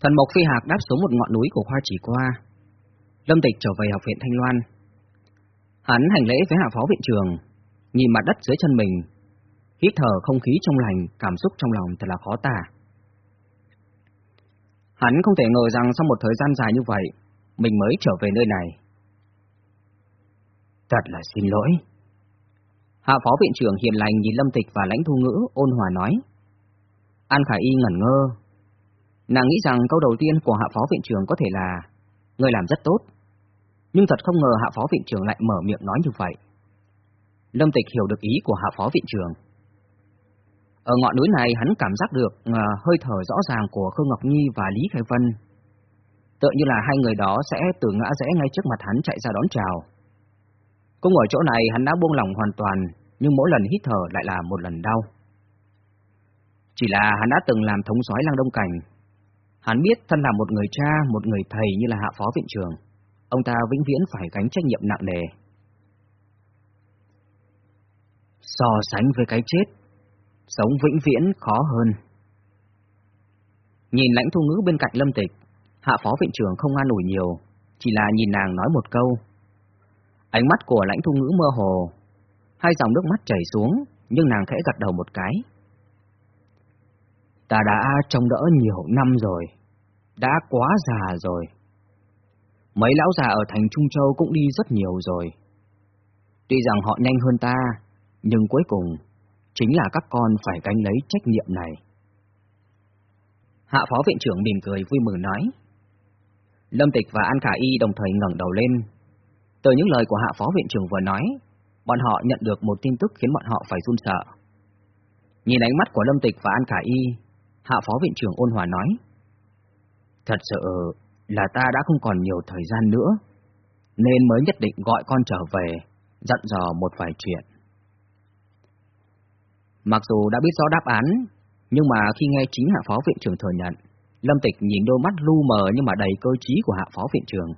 Thần Mộc Phi Hạc đáp xuống một ngọn núi của khoa chỉ qua. Lâm Tịch trở về học viện Thanh Loan. Hắn hành lễ với hạ phó viện trường, nhìn mặt đất dưới chân mình, hít thở không khí trong lành, cảm xúc trong lòng thật là khó tả. Hắn không thể ngờ rằng sau một thời gian dài như vậy, mình mới trở về nơi này. Thật là xin lỗi. Hạ phó viện trưởng hiền lành nhìn Lâm Tịch và lãnh thu ngữ ôn hòa nói. An Khải Y ngẩn ngơ. Nàng nghĩ rằng câu đầu tiên của hạ phó viện trưởng có thể là Người làm rất tốt. Nhưng thật không ngờ hạ phó viện trưởng lại mở miệng nói như vậy. Lâm Tịch hiểu được ý của hạ phó viện trưởng. Ở ngọn núi này hắn cảm giác được uh, hơi thở rõ ràng của Khương Ngọc Nhi và Lý Khai Vân. Tựa như là hai người đó sẽ từ ngã rẽ ngay trước mặt hắn chạy ra đón chào. Cũng ở chỗ này hắn đã buông lỏng hoàn toàn, nhưng mỗi lần hít thở lại là một lần đau. Chỉ là hắn đã từng làm thống soái lang đông cảnh. Hắn biết thân là một người cha, một người thầy như là hạ phó viện trường. Ông ta vĩnh viễn phải gánh trách nhiệm nặng nề. So sánh với cái chết, sống vĩnh viễn khó hơn. Nhìn lãnh thu ngữ bên cạnh lâm tịch, hạ phó viện trưởng không an ủi nhiều, chỉ là nhìn nàng nói một câu. Ánh mắt của lãnh thu ngữ mơ hồ, hai dòng nước mắt chảy xuống, nhưng nàng khẽ gật đầu một cái. Ta đã trông đỡ nhiều năm rồi, đã quá già rồi. Mấy lão già ở thành Trung Châu cũng đi rất nhiều rồi. Tuy rằng họ nhanh hơn ta, nhưng cuối cùng chính là các con phải gánh lấy trách nhiệm này. Hạ phó viện trưởng mỉm cười vui mừng nói. Lâm Tịch và An Khả Y đồng thời ngẩng đầu lên. Từ những lời của hạ phó viện trưởng vừa nói, bọn họ nhận được một tin tức khiến bọn họ phải run sợ. Nhìn ánh mắt của Lâm Tịch và An Khả Y, hạ phó viện trưởng ôn hòa nói. Thật sự là ta đã không còn nhiều thời gian nữa, nên mới nhất định gọi con trở về, dặn dò một vài chuyện. Mặc dù đã biết rõ đáp án, nhưng mà khi nghe chính hạ phó viện trưởng thừa nhận, Lâm Tịch nhìn đôi mắt lu mờ nhưng mà đầy cơ trí của hạ phó viện trưởng.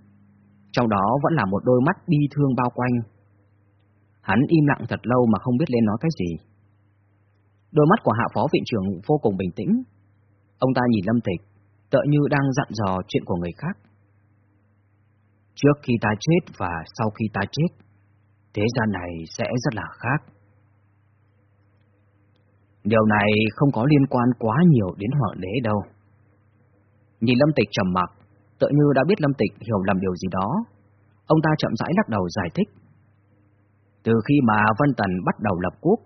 Trong đó vẫn là một đôi mắt bi thương bao quanh. Hắn im lặng thật lâu mà không biết lên nói cái gì. Đôi mắt của hạ phó viện trưởng vô cùng bình tĩnh. Ông ta nhìn Lâm Tịch, tựa như đang dặn dò chuyện của người khác. Trước khi ta chết và sau khi ta chết, thế gian này sẽ rất là khác. Điều này không có liên quan quá nhiều đến hoàng đế đâu. Nhìn Lâm Tịch trầm mặc, tựa như đã biết Lâm Tịch hiểu lầm điều gì đó, ông ta chậm rãi lắc đầu giải thích. Từ khi mà Vân Tần bắt đầu lập quốc,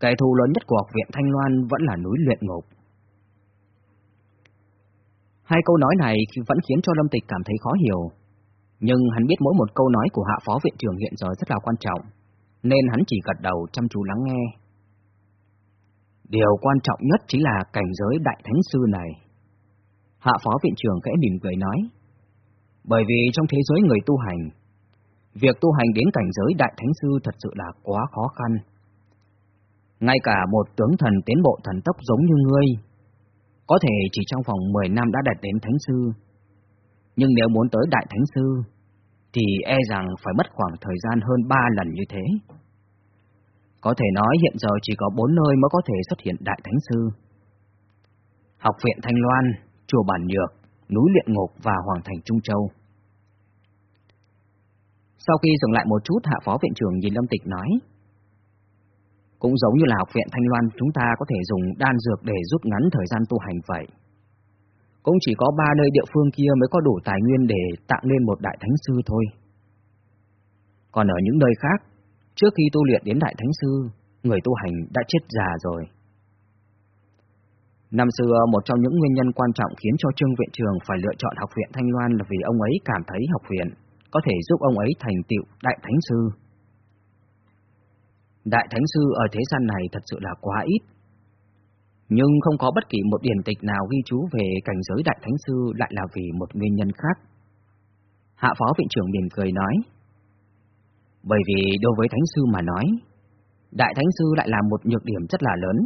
kẻ thù lớn nhất của học viện Thanh Loan vẫn là núi luyện ngục. Hai câu nói này vẫn khiến cho Lâm Tịch cảm thấy khó hiểu, nhưng hắn biết mỗi một câu nói của hạ phó viện trưởng hiện giờ rất là quan trọng, nên hắn chỉ gật đầu chăm chú lắng nghe. Điều quan trọng nhất chính là cảnh giới đại thánh sư này. Hạ phó viện trưởng kẽ mỉm cười nói, bởi vì trong thế giới người tu hành, việc tu hành đến cảnh giới đại thánh sư thật sự là quá khó khăn. Ngay cả một tướng thần tiến bộ thần tốc giống như ngươi, có thể chỉ trong vòng 10 năm đã đạt đến thánh sư. Nhưng nếu muốn tới đại thánh sư, thì e rằng phải mất khoảng thời gian hơn 3 lần như thế. Có thể nói hiện giờ chỉ có bốn nơi mới có thể xuất hiện Đại Thánh Sư. Học viện Thanh Loan, Chùa Bản Nhược, Núi Luyện Ngục và Hoàng Thành Trung Châu. Sau khi dừng lại một chút, Hạ Phó Viện trưởng nhìn Lâm Tịch nói, cũng giống như là học viện Thanh Loan chúng ta có thể dùng đan dược để rút ngắn thời gian tu hành vậy. Cũng chỉ có ba nơi địa phương kia mới có đủ tài nguyên để tạo nên một đại thánh sư thôi. Còn ở những nơi khác, Trước khi tu luyện đến Đại Thánh Sư, người tu hành đã chết già rồi. Năm xưa, một trong những nguyên nhân quan trọng khiến cho Trương Viện Trường phải lựa chọn học viện Thanh Loan là vì ông ấy cảm thấy học viện có thể giúp ông ấy thành tựu Đại Thánh Sư. Đại Thánh Sư ở thế gian này thật sự là quá ít. Nhưng không có bất kỳ một điển tịch nào ghi chú về cảnh giới Đại Thánh Sư lại là vì một nguyên nhân khác. Hạ Phó Viện trưởng mỉm cười nói. Bởi vì đối với Thánh Sư mà nói, Đại Thánh Sư lại là một nhược điểm rất là lớn,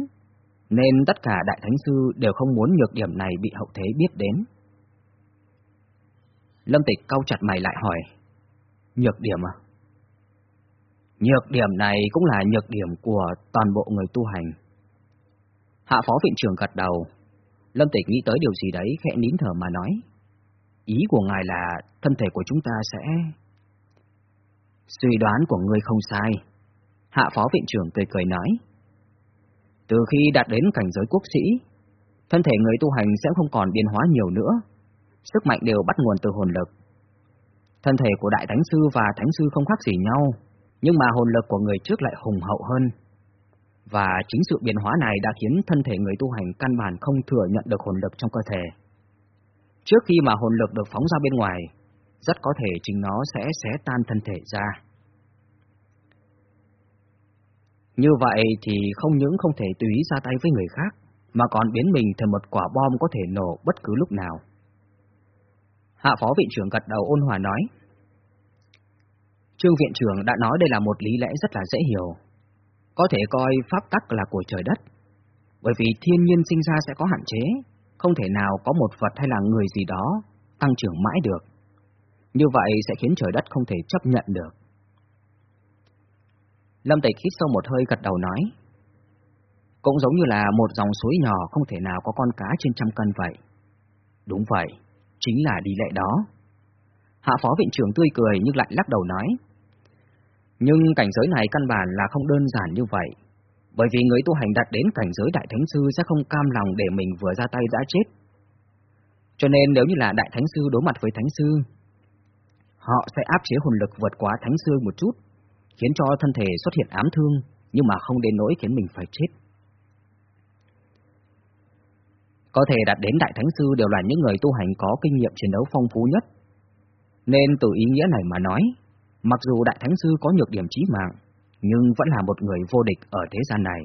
nên tất cả Đại Thánh Sư đều không muốn nhược điểm này bị hậu thế biết đến. Lâm Tịch cau chặt mày lại hỏi, nhược điểm à? Nhược điểm này cũng là nhược điểm của toàn bộ người tu hành. Hạ Phó Viện trưởng gật đầu, Lâm Tịch nghĩ tới điều gì đấy khẽ nín thở mà nói. Ý của ngài là thân thể của chúng ta sẽ... Suy đoán của ngươi không sai. Hạ phó viện trưởng cười cười nói. Từ khi đạt đến cảnh giới quốc sĩ, thân thể người tu hành sẽ không còn biến hóa nhiều nữa. Sức mạnh đều bắt nguồn từ hồn lực. Thân thể của Đại Thánh Sư và Thánh Sư không khác gì nhau, nhưng mà hồn lực của người trước lại hùng hậu hơn. Và chính sự biến hóa này đã khiến thân thể người tu hành căn bản không thừa nhận được hồn lực trong cơ thể. Trước khi mà hồn lực được phóng ra bên ngoài, rất có thể chính nó sẽ xé tan thân thể ra. Như vậy thì không những không thể tùy ra tay với người khác, mà còn biến mình thành một quả bom có thể nổ bất cứ lúc nào. Hạ phó vị trưởng gật đầu ôn hòa nói. Trương viện trưởng đã nói đây là một lý lẽ rất là dễ hiểu. Có thể coi pháp tắc là của trời đất. Bởi vì thiên nhiên sinh ra sẽ có hạn chế, không thể nào có một vật hay là người gì đó tăng trưởng mãi được. Như vậy sẽ khiến trời đất không thể chấp nhận được. Lâm Tịch hít sâu một hơi gật đầu nói. Cũng giống như là một dòng suối nhỏ không thể nào có con cá trên trăm cân vậy. Đúng vậy, chính là đi lệ đó. Hạ phó viện trưởng tươi cười nhưng lại lắc đầu nói. Nhưng cảnh giới này căn bản là không đơn giản như vậy. Bởi vì người tu hành đạt đến cảnh giới đại thánh sư sẽ không cam lòng để mình vừa ra tay đã chết. Cho nên nếu như là đại thánh sư đối mặt với thánh sư, họ sẽ áp chế hồn lực vượt quá thánh sư một chút, khiến cho thân thể xuất hiện ám thương, nhưng mà không đến nỗi khiến mình phải chết. Có thể đạt đến đại thánh sư đều là những người tu hành có kinh nghiệm chiến đấu phong phú nhất. Nên từ ý nghĩa này mà nói, mặc dù đại thánh sư có nhược điểm chí mạng, nhưng vẫn là một người vô địch ở thế gian này.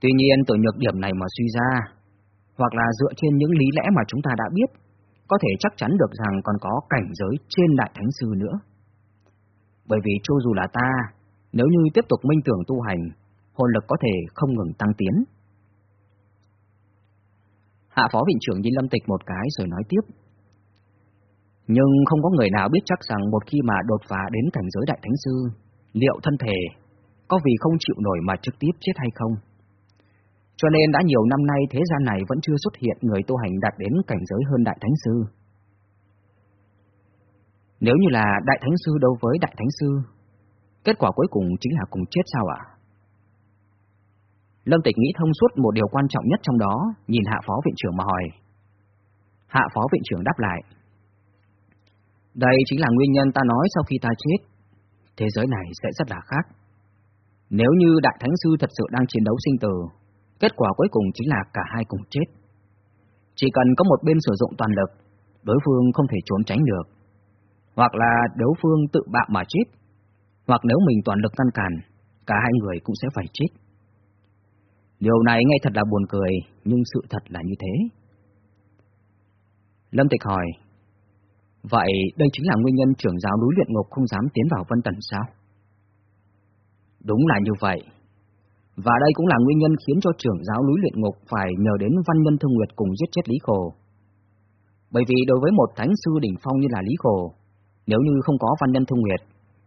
Tuy nhiên từ nhược điểm này mà suy ra, hoặc là dựa trên những lý lẽ mà chúng ta đã biết, có thể chắc chắn được rằng còn có cảnh giới trên đại thánh sư nữa. Bởi vì cho dù là ta, nếu như tiếp tục minh tưởng tu hành, hồn lực có thể không ngừng tăng tiến. Hạ phó viện trưởng nhìn Lâm Tịch một cái rồi nói tiếp. Nhưng không có người nào biết chắc rằng một khi mà đột phá đến cảnh giới đại thánh sư, liệu thân thể có vì không chịu nổi mà trực tiếp chết hay không? Cho nên đã nhiều năm nay thế gian này vẫn chưa xuất hiện người tu hành đạt đến cảnh giới hơn đại thánh sư. Nếu như là đại thánh sư đấu với đại thánh sư, kết quả cuối cùng chính là cùng chết sao ạ? Lâm Tịch nghĩ thông suốt một điều quan trọng nhất trong đó, nhìn hạ phó viện trưởng mà hỏi. Hạ phó viện trưởng đáp lại. Đây chính là nguyên nhân ta nói sau khi ta chết, thế giới này sẽ rất là khác. Nếu như Đại Thánh Sư thật sự đang chiến đấu sinh tử, kết quả cuối cùng chính là cả hai cùng chết. Chỉ cần có một bên sử dụng toàn lực, đối phương không thể trốn tránh được. Hoặc là đối phương tự bạo mà chết, hoặc nếu mình toàn lực ngăn cản, cả hai người cũng sẽ phải chết. Điều này nghe thật là buồn cười, nhưng sự thật là như thế. Lâm Tịch hỏi, vậy đây chính là nguyên nhân trưởng giáo núi luyện ngục không dám tiến vào Vân Tần sao? Đúng là như vậy. Và đây cũng là nguyên nhân khiến cho trưởng giáo núi luyện ngục phải nhờ đến văn nhân thương nguyệt cùng giết chết Lý Khổ. Bởi vì đối với một thánh sư đỉnh phong như là Lý Khổ, nếu như không có văn nhân thương nguyệt,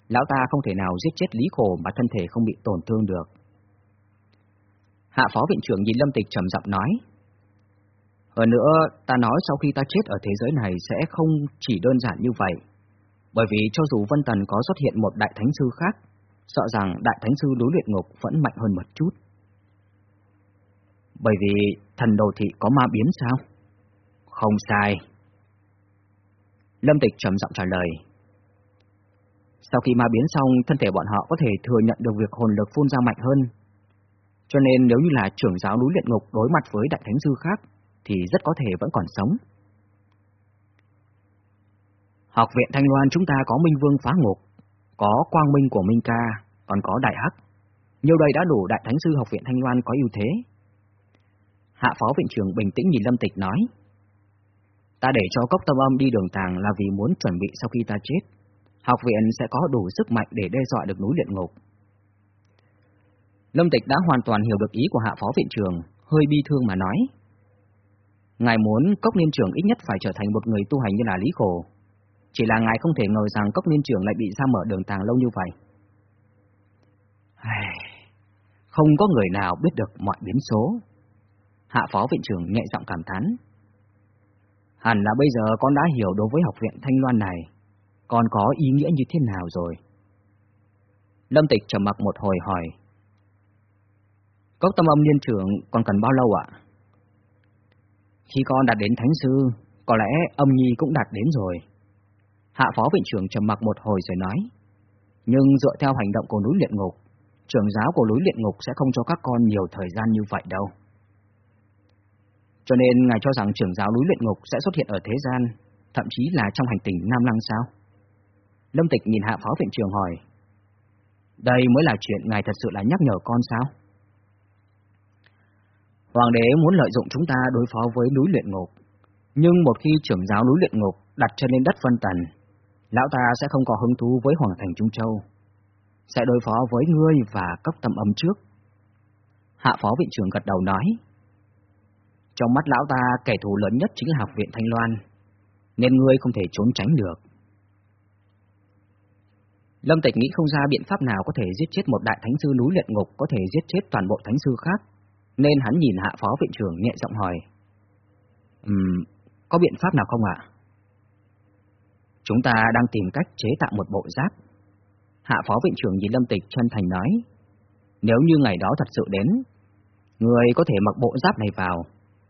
lão ta không thể nào giết chết Lý Khổ mà thân thể không bị tổn thương được. Hạ phó viện trưởng nhìn Lâm Tịch trầm giọng nói. Hơn nữa, ta nói sau khi ta chết ở thế giới này sẽ không chỉ đơn giản như vậy. Bởi vì cho dù Vân Tần có xuất hiện một đại thánh sư khác, sợ rằng đại thánh sư đối luyện ngục vẫn mạnh hơn một chút. Bởi vì thần đồ thị có ma biến sao? Không sai. Lâm Tịch trầm giọng trả lời. Sau khi ma biến xong, thân thể bọn họ có thể thừa nhận được việc hồn lực phun ra mạnh hơn, cho nên nếu như là trưởng giáo núi luyện ngục đối mặt với đại thánh sư khác, thì rất có thể vẫn còn sống. Học viện Thanh Loan chúng ta có Minh Vương phá ngục, có Quang Minh của Minh Ca, còn có Đại Hắc. Nhiều đây đã đủ đại thánh sư học viện Thanh Loan có ưu thế. Hạ phó viện trưởng bình tĩnh nhìn Lâm Tịch nói. Ta để cho cốc tâm âm đi đường tàng là vì muốn chuẩn bị sau khi ta chết. Học viện sẽ có đủ sức mạnh để đe dọa được núi luyện ngục. Lâm Tịch đã hoàn toàn hiểu được ý của hạ phó viện trưởng, hơi bi thương mà nói. Ngài muốn cốc niên trưởng ít nhất phải trở thành một người tu hành như là Lý Khổ. Chỉ là ngài không thể ngờ rằng cốc niên trưởng lại bị ra mở đường tàng lâu như vậy. Không có người nào biết được mọi biến số. Hạ phó viện trưởng nhẹ giọng cảm thán. Hẳn là bây giờ con đã hiểu đối với học viện Thanh Loan này, còn có ý nghĩa như thế nào rồi. Lâm Tịch trầm mặc một hồi hỏi. Cốc tâm âm niên trưởng còn cần bao lâu ạ? Khi con đạt đến thánh sư, có lẽ âm nhi cũng đạt đến rồi. Hạ phó viện trưởng trầm mặc một hồi rồi nói. Nhưng dựa theo hành động của núi luyện ngục, trưởng giáo của núi luyện ngục sẽ không cho các con nhiều thời gian như vậy đâu. Cho nên ngài cho rằng trưởng giáo núi luyện ngục sẽ xuất hiện ở thế gian, thậm chí là trong hành tinh Nam Lăng sao? Lâm Tịch nhìn hạ phó viện trường hỏi. Đây mới là chuyện ngài thật sự là nhắc nhở con sao? Hoàng đế muốn lợi dụng chúng ta đối phó với núi luyện ngục, nhưng một khi trưởng giáo núi luyện ngục đặt chân lên đất Vân Tần, lão ta sẽ không có hứng thú với Hoàng thành Trung Châu, sẽ đối phó với ngươi và cốc tâm âm trước. Hạ phó viện trưởng gật đầu nói, trong mắt lão ta kẻ thù lớn nhất chính là học viện Thanh Loan, nên ngươi không thể trốn tránh được. Lâm Tịch nghĩ không ra biện pháp nào có thể giết chết một đại thánh sư núi luyện ngục có thể giết chết toàn bộ thánh sư khác, nên hắn nhìn hạ phó viện trưởng nhẹ giọng hỏi. Um, có biện pháp nào không ạ? Chúng ta đang tìm cách chế tạo một bộ giáp. Hạ phó viện trưởng nhìn Lâm Tịch chân thành nói. Nếu như ngày đó thật sự đến, người có thể mặc bộ giáp này vào,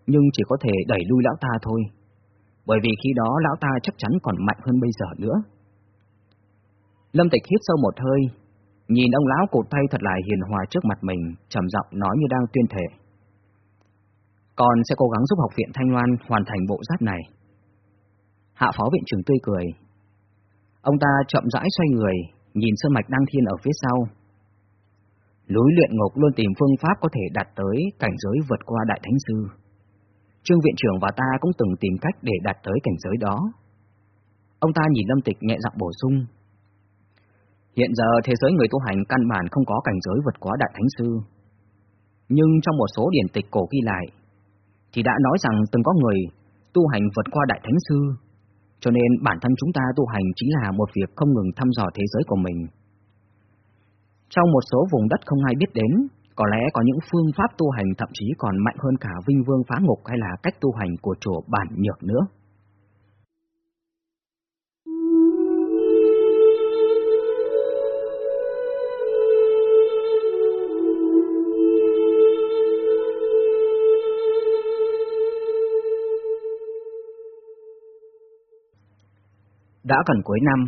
nhưng chỉ có thể đẩy lui lão ta thôi. Bởi vì khi đó lão ta chắc chắn còn mạnh hơn bây giờ nữa. Lâm Tịch hít sâu một hơi, nhìn ông lão cột tay thật là hiền hòa trước mặt mình, trầm giọng nói như đang tuyên thể. Con sẽ cố gắng giúp học viện Thanh Loan hoàn thành bộ giáp này. Hạ phó viện trưởng tươi cười. Ông ta chậm rãi xoay người, nhìn Sơn Mạch Đăng Thiên ở phía sau. lối luyện ngục luôn tìm phương pháp có thể đạt tới cảnh giới vượt qua Đại Thánh Sư. Trương viện trưởng và ta cũng từng tìm cách để đạt tới cảnh giới đó. Ông ta nhìn Lâm Tịch nhẹ giọng bổ sung. Hiện giờ thế giới người tu hành căn bản không có cảnh giới vượt qua Đại Thánh Sư. Nhưng trong một số điển tịch cổ ghi lại, thì đã nói rằng từng có người tu hành vượt qua Đại Thánh Sư, cho nên bản thân chúng ta tu hành chính là một việc không ngừng thăm dò thế giới của mình. Trong một số vùng đất không ai biết đến, có lẽ có những phương pháp tu hành thậm chí còn mạnh hơn cả Vinh Vương phá ngục hay là cách tu hành của chùa Bản Nhược nữa. Đã gần cuối năm,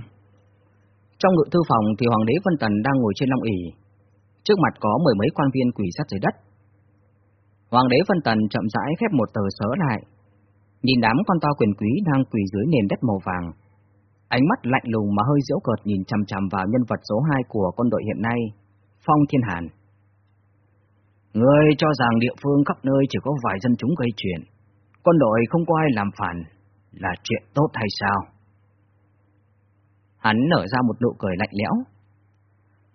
trong ngự thư phòng thì Hoàng đế Vân Tần đang ngồi trên long ỷ, trước mặt có mười mấy quan viên quỳ sát dưới đất. Hoàng đế Vân Tần chậm rãi khép một tờ sớ lại, nhìn đám con to quyền quý đang quỳ dưới nền đất màu vàng. Ánh mắt lạnh lùng mà hơi giễu cợt nhìn chằm chằm vào nhân vật số 2 của quân đội hiện nay, Phong Thiên Hàn. Ngươi cho rằng địa phương khắp nơi chỉ có vài dân chúng gây chuyện, quân đội không có ai làm phản, là chuyện tốt hay sao? Hắn nở ra một nụ cười lạnh lẽo.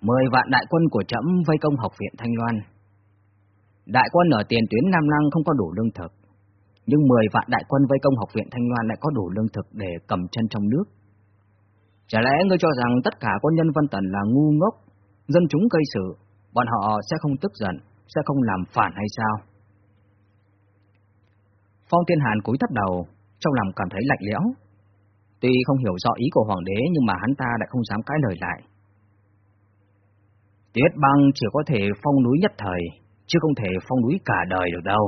Mười vạn đại quân của trẫm vây công học viện Thanh Loan. Đại quân ở tiền tuyến Nam Lăng không có đủ lương thực, nhưng mười vạn đại quân vây công học viện Thanh Loan lại có đủ lương thực để cầm chân trong nước. Chả lẽ ngươi cho rằng tất cả quân nhân văn Tần là ngu ngốc, dân chúng cây sự, bọn họ sẽ không tức giận, sẽ không làm phản hay sao? Phong Tiên Hàn cúi thấp đầu, trong lòng cảm thấy lạnh lẽo, Tuy không hiểu rõ ý của hoàng đế nhưng mà hắn ta lại không dám cãi lời lại. Tuyết băng chỉ có thể phong núi nhất thời, chứ không thể phong núi cả đời được đâu.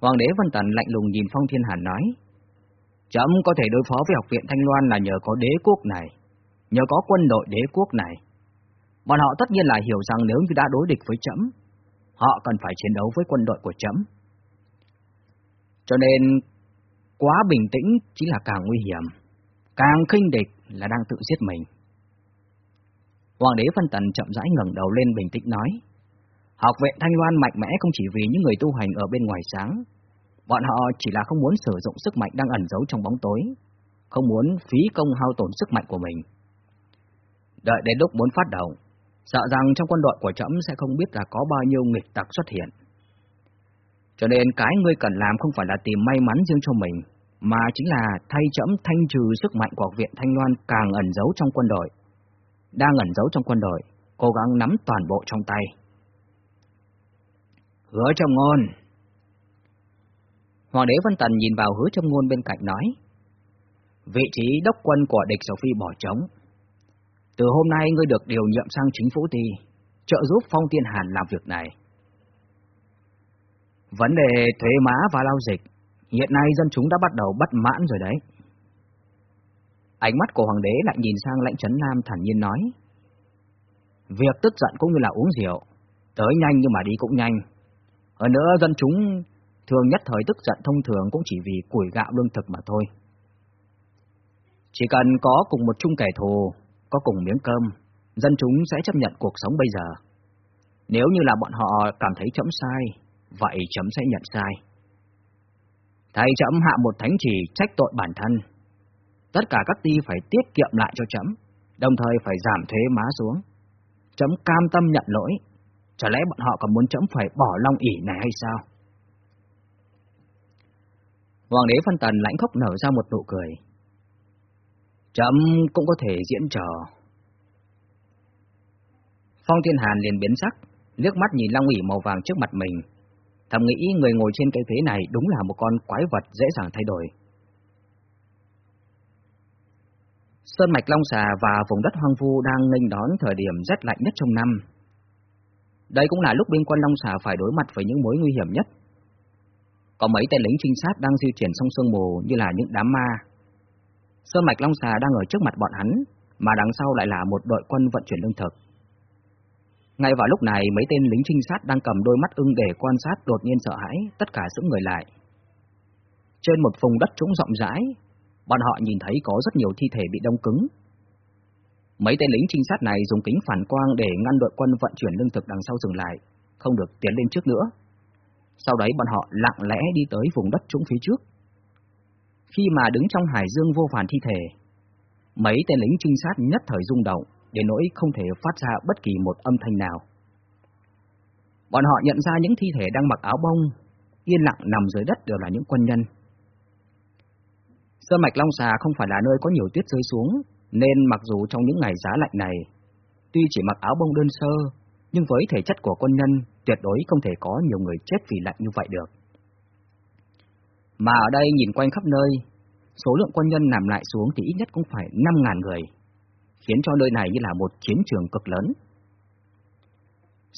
Hoàng đế Vân Tần lạnh lùng nhìn Phong Thiên Hàn nói, Chấm có thể đối phó với học viện Thanh Loan là nhờ có đế quốc này, nhờ có quân đội đế quốc này. Bọn họ tất nhiên là hiểu rằng nếu như đã đối địch với chấm, họ cần phải chiến đấu với quân đội của chấm. Cho nên Quá bình tĩnh chính là càng nguy hiểm, càng khinh địch là đang tự giết mình. Hoàng đế Phân Tần chậm rãi ngẩng đầu lên bình tĩnh nói, học viện Thanh Loan mạnh mẽ không chỉ vì những người tu hành ở bên ngoài sáng, bọn họ chỉ là không muốn sử dụng sức mạnh đang ẩn giấu trong bóng tối, không muốn phí công hao tổn sức mạnh của mình. Đợi đến lúc muốn phát động, sợ rằng trong quân đội của trẫm sẽ không biết là có bao nhiêu nghịch tặc xuất hiện. Cho nên cái ngươi cần làm không phải là tìm may mắn riêng cho mình, mà chính là thay chẫm thanh trừ sức mạnh của viện Thanh Loan càng ẩn giấu trong quân đội. Đang ẩn giấu trong quân đội, cố gắng nắm toàn bộ trong tay. Hứa trong ngôn, Hoàng đế Văn Tần nhìn vào hứa Trong ngôn bên cạnh nói. Vị trí đốc quân của địch Sầu Phi bỏ trống. Từ hôm nay ngươi được điều nhiệm sang chính phủ ti, trợ giúp Phong Tiên Hàn làm việc này. Vấn đề thuế má và lao dịch, hiện nay dân chúng đã bắt đầu bất mãn rồi đấy. Ánh mắt của hoàng đế lại nhìn sang lãnh trấn Nam thản nhiên nói. Việc tức giận cũng như là uống rượu, tới nhanh nhưng mà đi cũng nhanh. Hơn nữa dân chúng thường nhất thời tức giận thông thường cũng chỉ vì củi gạo lương thực mà thôi. Chỉ cần có cùng một chung kẻ thù, có cùng miếng cơm, dân chúng sẽ chấp nhận cuộc sống bây giờ. Nếu như là bọn họ cảm thấy chấm sai, vậy chấm sẽ nhận sai. Thầy chấm hạ một thánh chỉ trách tội bản thân. Tất cả các ti phải tiết kiệm lại cho chấm, đồng thời phải giảm thuế má xuống. Chấm cam tâm nhận lỗi, chả lẽ bọn họ còn muốn chấm phải bỏ long ỉ này hay sao? Hoàng đế phân tần lãnh khóc nở ra một nụ cười. Chấm cũng có thể diễn trò. Phong Thiên Hàn liền biến sắc, liếc mắt nhìn long ỉ màu vàng trước mặt mình. Thầm nghĩ người ngồi trên cái thế này đúng là một con quái vật dễ dàng thay đổi. Sơn mạch Long Xà và vùng đất hoang vu đang nghênh đón thời điểm rất lạnh nhất trong năm. Đây cũng là lúc biên quân Long Xà phải đối mặt với những mối nguy hiểm nhất. Có mấy tên lính trinh sát đang di chuyển song sương mù như là những đám ma. Sơn mạch Long Xà đang ở trước mặt bọn hắn, mà đằng sau lại là một đội quân vận chuyển lương thực. Ngay vào lúc này, mấy tên lính trinh sát đang cầm đôi mắt ưng để quan sát đột nhiên sợ hãi, tất cả sững người lại. Trên một vùng đất trũng rộng rãi, bọn họ nhìn thấy có rất nhiều thi thể bị đông cứng. Mấy tên lính trinh sát này dùng kính phản quang để ngăn đội quân vận chuyển lương thực đằng sau dừng lại, không được tiến lên trước nữa. Sau đấy bọn họ lặng lẽ đi tới vùng đất trũng phía trước. Khi mà đứng trong hải dương vô vàn thi thể, mấy tên lính trinh sát nhất thời rung động, đến nỗi không thể phát ra bất kỳ một âm thanh nào. Bọn họ nhận ra những thi thể đang mặc áo bông, yên lặng nằm dưới đất đều là những quân nhân. Sơn mạch Long Xà không phải là nơi có nhiều tuyết rơi xuống, nên mặc dù trong những ngày giá lạnh này, tuy chỉ mặc áo bông đơn sơ, nhưng với thể chất của quân nhân, tuyệt đối không thể có nhiều người chết vì lạnh như vậy được. Mà ở đây nhìn quanh khắp nơi, số lượng quân nhân nằm lại xuống thì ít nhất cũng phải 5.000 người, khiến cho nơi này như là một chiến trường cực lớn.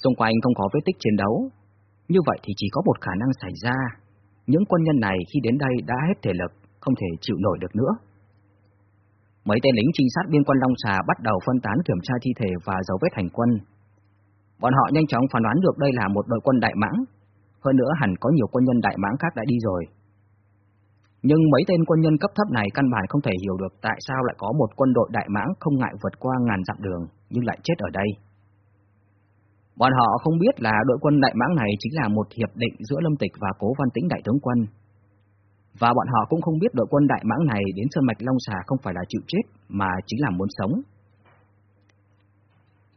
Xung quanh không có vết tích chiến đấu, như vậy thì chỉ có một khả năng xảy ra, những quân nhân này khi đến đây đã hết thể lực, không thể chịu nổi được nữa. Mấy tên lính trinh sát biên quân Long Xà bắt đầu phân tán kiểm tra thi thể và dấu vết hành quân. Bọn họ nhanh chóng phán đoán được đây là một đội quân đại mãng, hơn nữa hẳn có nhiều quân nhân đại mãng khác đã đi rồi. Nhưng mấy tên quân nhân cấp thấp này căn bản không thể hiểu được tại sao lại có một quân đội đại mãng không ngại vượt qua ngàn dặm đường, nhưng lại chết ở đây. Bọn họ không biết là đội quân đại mãng này chính là một hiệp định giữa Lâm Tịch và Cố Văn Tĩnh đại tướng quân, và bọn họ cũng không biết đội quân đại mãng này đến Sơn Mạch Long Xà không phải là chịu chết, mà chính là muốn sống.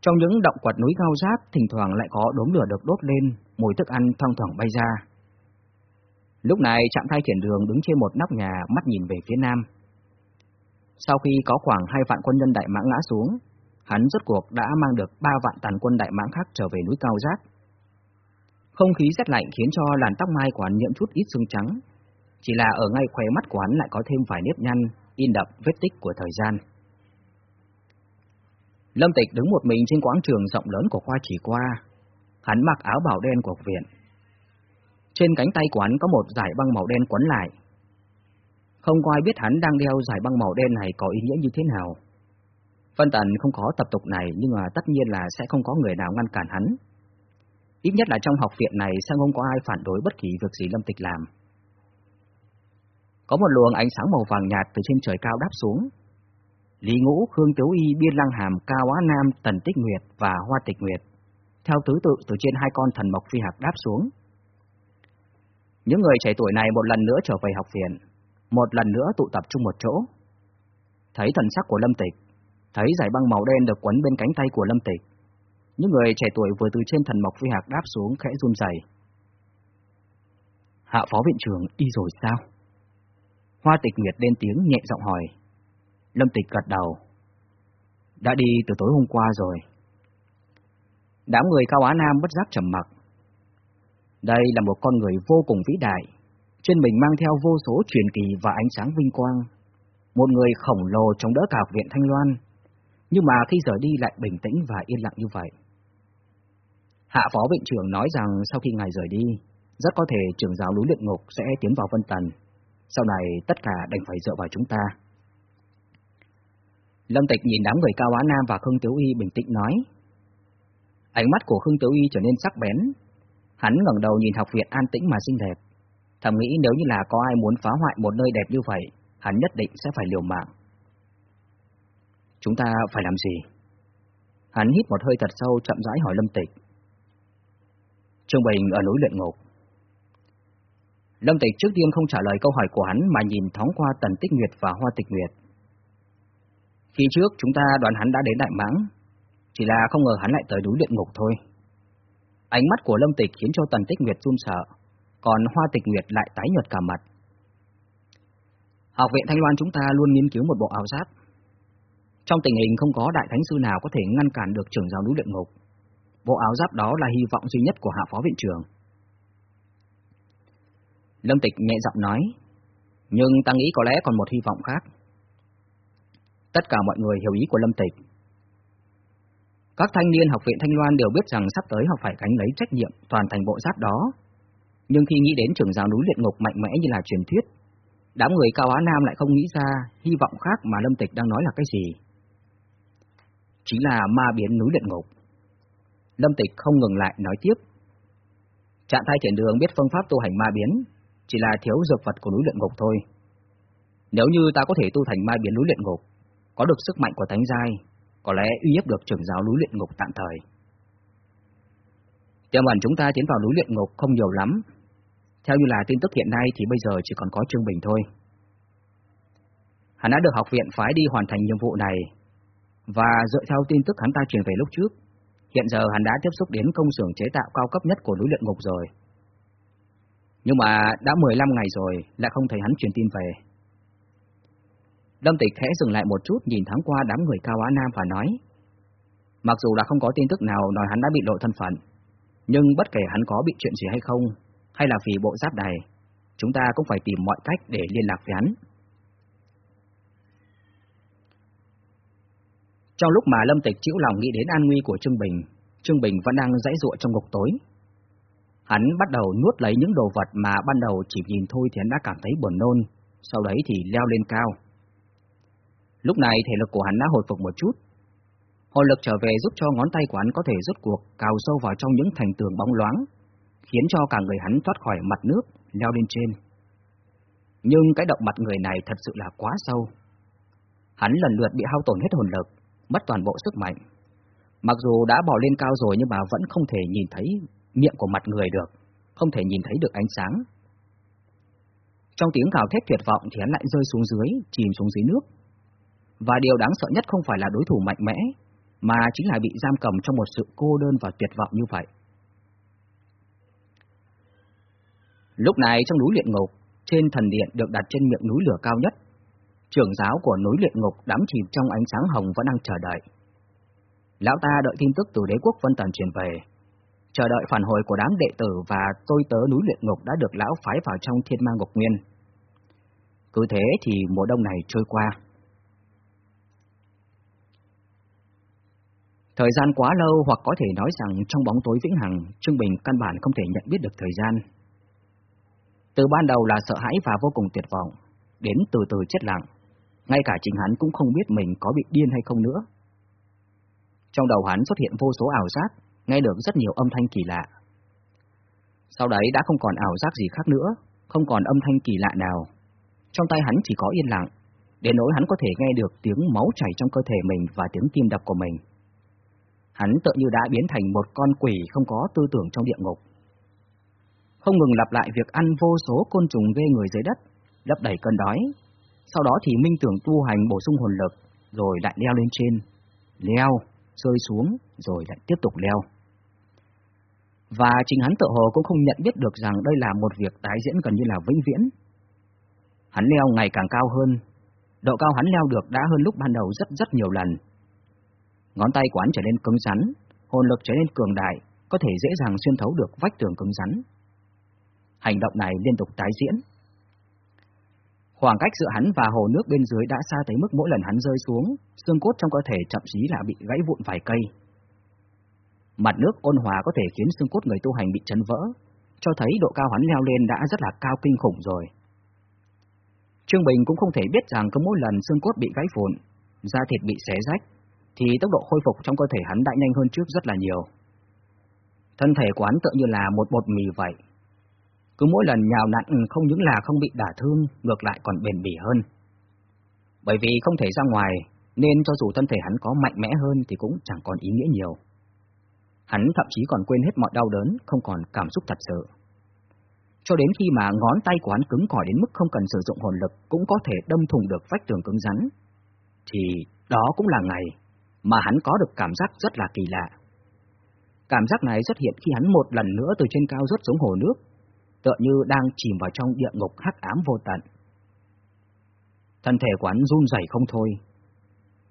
Trong những động quật núi cao giáp, thỉnh thoảng lại có đốm lửa được đốt lên, mùi thức ăn thoang thoảng bay ra. Lúc này trạm thái triển đường đứng trên một nóc nhà mắt nhìn về phía nam. Sau khi có khoảng hai vạn quân nhân đại mãng ngã xuống, hắn rốt cuộc đã mang được ba vạn tàn quân đại mãng khác trở về núi cao giác. Không khí rất lạnh khiến cho làn tóc mai của hắn nhiễm chút ít xương trắng, chỉ là ở ngay khóe mắt của hắn lại có thêm vài nếp nhăn, in đậm vết tích của thời gian. Lâm Tịch đứng một mình trên quảng trường rộng lớn của khoa chỉ qua. Hắn mặc áo bảo đen của học viện. Trên cánh tay của hắn có một giải băng màu đen quấn lại. Không có ai biết hắn đang đeo giải băng màu đen này có ý nghĩa như thế nào. Phân Tần không có tập tục này nhưng mà tất nhiên là sẽ không có người nào ngăn cản hắn. Ít nhất là trong học viện này sẽ không có ai phản đối bất kỳ việc gì Lâm Tịch làm. Có một luồng ánh sáng màu vàng nhạt từ trên trời cao đáp xuống. Lý Ngũ, Khương Tiếu Y, Biên Lăng Hàm, Cao Á Nam, Tần Tích Nguyệt và Hoa Tịch Nguyệt, theo tứ tự từ trên hai con thần mộc phi hạc đáp xuống. Những người trẻ tuổi này một lần nữa trở về học viện, một lần nữa tụ tập chung một chỗ. Thấy thần sắc của Lâm Tịch, thấy giải băng màu đen được quấn bên cánh tay của Lâm Tịch. Những người trẻ tuổi vừa từ trên thần mộc phi hạc đáp xuống khẽ run rẩy. Hạ phó viện trưởng đi rồi sao? Hoa tịch nguyệt lên tiếng nhẹ giọng hỏi. Lâm tịch gật đầu. Đã đi từ tối hôm qua rồi. Đám người cao Á Nam bất giác trầm mặc. Đây là một con người vô cùng vĩ đại, Trên mình mang theo vô số truyền kỳ và ánh sáng vinh quang. Một người khổng lồ chống đỡ cả học viện Thanh Loan, nhưng mà khi rời đi lại bình tĩnh và yên lặng như vậy. Hạ phó viện trưởng nói rằng sau khi ngài rời đi, rất có thể trưởng giáo núi luyện ngục sẽ tiến vào Vân Tần. Sau này tất cả đành phải dựa vào chúng ta. Lâm Tịch nhìn đám người Cao Á Nam và Khương Tiếu Y bình tĩnh nói. Ánh mắt của Khương Tiếu Y trở nên sắc bén. Hắn ngẩng đầu nhìn học viện an tĩnh mà xinh đẹp. Thầm nghĩ nếu như là có ai muốn phá hoại một nơi đẹp như vậy, hắn nhất định sẽ phải liều mạng. Chúng ta phải làm gì? Hắn hít một hơi thật sâu chậm rãi hỏi Lâm Tịch. Trương Bình ở núi luyện ngục. Lâm Tịch trước tiên không trả lời câu hỏi của hắn mà nhìn thoáng qua Tần Tích Nguyệt và Hoa Tịch Nguyệt. Khi trước chúng ta đoán hắn đã đến Đại Mãng, chỉ là không ngờ hắn lại tới núi luyện ngục thôi. Ánh mắt của Lâm Tịch khiến cho Tần Tích Nguyệt run sợ, còn Hoa Tịch Nguyệt lại tái nhợt cả mặt. Học viện Thanh Loan chúng ta luôn nghiên cứu một bộ áo giáp. Trong tình hình không có đại thánh sư nào có thể ngăn cản được trưởng giáo núi luyện ngục, bộ áo giáp đó là hy vọng duy nhất của hạ phó viện trưởng. Lâm Tịch nhẹ giọng nói, nhưng ta nghĩ có lẽ còn một hy vọng khác. Tất cả mọi người hiểu ý của Lâm Tịch. Các thanh niên học viện Thanh Loan đều biết rằng sắp tới họ phải gánh lấy trách nhiệm toàn thành bộ giáp đó. Nhưng khi nghĩ đến trưởng giáo núi luyện ngục mạnh mẽ như là truyền thuyết, đám người cao Á Nam lại không nghĩ ra hy vọng khác mà Lâm Tịch đang nói là cái gì. Chính là ma biến núi luyện ngục. Lâm Tịch không ngừng lại nói tiếp. Trạng thái triển đường biết phương pháp tu hành ma biến, chỉ là thiếu dược vật của núi luyện ngục thôi. Nếu như ta có thể tu thành ma biến núi luyện ngục, có được sức mạnh của thánh giai, có lẽ uy hiếp được trưởng giáo núi luyện ngục tạm thời. Tiềm ẩn chúng ta tiến vào núi luyện ngục không nhiều lắm. Theo như là tin tức hiện nay thì bây giờ chỉ còn có Trương Bình thôi. Hắn đã được học viện phái đi hoàn thành nhiệm vụ này, và dựa theo tin tức hắn ta truyền về lúc trước, hiện giờ hắn đã tiếp xúc đến công xưởng chế tạo cao cấp nhất của núi luyện ngục rồi. Nhưng mà đã 15 ngày rồi, lại không thấy hắn truyền tin về. Lâm Tịch khẽ dừng lại một chút nhìn thoáng qua đám người cao á nam và nói. Mặc dù là không có tin tức nào nói hắn đã bị lộ thân phận, nhưng bất kể hắn có bị chuyện gì hay không, hay là vì bộ giáp này, chúng ta cũng phải tìm mọi cách để liên lạc với hắn. Trong lúc mà Lâm Tịch chịu lòng nghĩ đến an nguy của Trương Bình, Trương Bình vẫn đang dãy ruộng trong ngục tối, Hắn bắt đầu nuốt lấy những đồ vật mà ban đầu chỉ nhìn thôi thì hắn đã cảm thấy buồn nôn, sau đấy thì leo lên cao. Lúc này thể lực của hắn đã hồi phục một chút. Hồi lực trở về giúp cho ngón tay của hắn có thể rút cuộc cào sâu vào trong những thành tường bóng loáng, khiến cho cả người hắn thoát khỏi mặt nước, leo lên trên. Nhưng cái động mặt người này thật sự là quá sâu. Hắn lần lượt bị hao tổn hết hồn lực, mất toàn bộ sức mạnh. Mặc dù đã bỏ lên cao rồi nhưng mà vẫn không thể nhìn thấy miệng của mặt người được, không thể nhìn thấy được ánh sáng. Trong tiếng gào thét tuyệt vọng thì hắn lại rơi xuống dưới, chìm xuống dưới nước. Và điều đáng sợ nhất không phải là đối thủ mạnh mẽ, mà chính là bị giam cầm trong một sự cô đơn và tuyệt vọng như vậy. Lúc này trong núi luyện ngục, trên thần điện được đặt trên miệng núi lửa cao nhất, trưởng giáo của núi luyện ngục đắm chìm trong ánh sáng hồng vẫn đang chờ đợi. Lão ta đợi tin tức từ đế quốc Vân Tần truyền về, chờ đợi phản hồi của đám đệ tử và tôi tớ núi luyện ngục đã được lão phái vào trong thiên ma ngục nguyên. Cứ thế thì mùa đông này trôi qua. Thời gian quá lâu hoặc có thể nói rằng trong bóng tối vĩnh hằng, Trương Bình căn bản không thể nhận biết được thời gian. Từ ban đầu là sợ hãi và vô cùng tuyệt vọng, đến từ từ chết lặng, ngay cả chính hắn cũng không biết mình có bị điên hay không nữa. Trong đầu hắn xuất hiện vô số ảo giác, nghe được rất nhiều âm thanh kỳ lạ. Sau đấy đã không còn ảo giác gì khác nữa, không còn âm thanh kỳ lạ nào. Trong tay hắn chỉ có yên lặng, đến nỗi hắn có thể nghe được tiếng máu chảy trong cơ thể mình và tiếng tim đập của mình. Hắn tự như đã biến thành một con quỷ không có tư tưởng trong địa ngục. Không ngừng lặp lại việc ăn vô số côn trùng ghê người dưới đất, lấp đầy cơn đói. Sau đó thì minh tưởng tu hành bổ sung hồn lực, rồi lại leo lên trên. Leo, rơi xuống, rồi lại tiếp tục leo. Và chính hắn tự hồ cũng không nhận biết được rằng đây là một việc tái diễn gần như là vĩnh viễn. Hắn leo ngày càng cao hơn, độ cao hắn leo được đã hơn lúc ban đầu rất rất nhiều lần. Ngón tay của hắn trở nên cứng rắn, hồn lực trở nên cường đại, có thể dễ dàng xuyên thấu được vách tường cứng rắn. Hành động này liên tục tái diễn, Khoảng cách giữa hắn và hồ nước bên dưới đã xa tới mức mỗi lần hắn rơi xuống, xương cốt trong cơ thể chậm chí là bị gãy vụn vài cây. Mặt nước ôn hòa có thể khiến xương cốt người tu hành bị chấn vỡ, cho thấy độ cao hắn leo lên đã rất là cao kinh khủng rồi. Trương Bình cũng không thể biết rằng cứ mỗi lần xương cốt bị gãy vụn, da thịt bị xé rách, thì tốc độ khôi phục trong cơ thể hắn đã nhanh hơn trước rất là nhiều. Thân thể của hắn tựa như là một bột mì vậy. Cứ mỗi lần nhào nặn ừ, không những là không bị đả thương, ngược lại còn bền bỉ hơn. Bởi vì không thể ra ngoài, nên cho dù thân thể hắn có mạnh mẽ hơn thì cũng chẳng còn ý nghĩa nhiều. Hắn thậm chí còn quên hết mọi đau đớn, không còn cảm xúc thật sự. Cho đến khi mà ngón tay của hắn cứng cỏi đến mức không cần sử dụng hồn lực cũng có thể đâm thủng được vách tường cứng rắn, thì đó cũng là ngày mà hắn có được cảm giác rất là kỳ lạ. Cảm giác này xuất hiện khi hắn một lần nữa từ trên cao rớt xuống hồ nước, tựa như đang chìm vào trong địa ngục hắc ám vô tận. Thân thể của hắn run rẩy không thôi.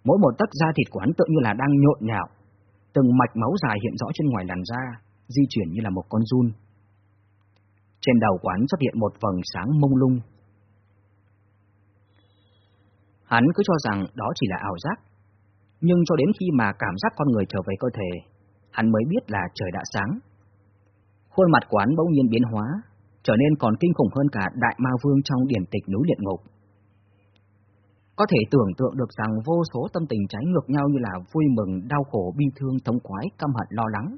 Mỗi một tấc da thịt của hắn tựa như là đang nhộn nhạo, từng mạch máu dài hiện rõ trên ngoài làn da, di chuyển như là một con run. Trên đầu của hắn xuất hiện một vầng sáng mông lung. Hắn cứ cho rằng đó chỉ là ảo giác, nhưng cho đến khi mà cảm giác con người trở về cơ thể, hắn mới biết là trời đã sáng. Khuôn mặt của hắn bỗng nhiên biến hóa, trở nên còn kinh khủng hơn cả đại ma vương trong điển tịch núi luyện ngục. Có thể tưởng tượng được rằng vô số tâm tình trái ngược nhau như là vui mừng, đau khổ, bi thương, thống khoái, căm hận, lo lắng.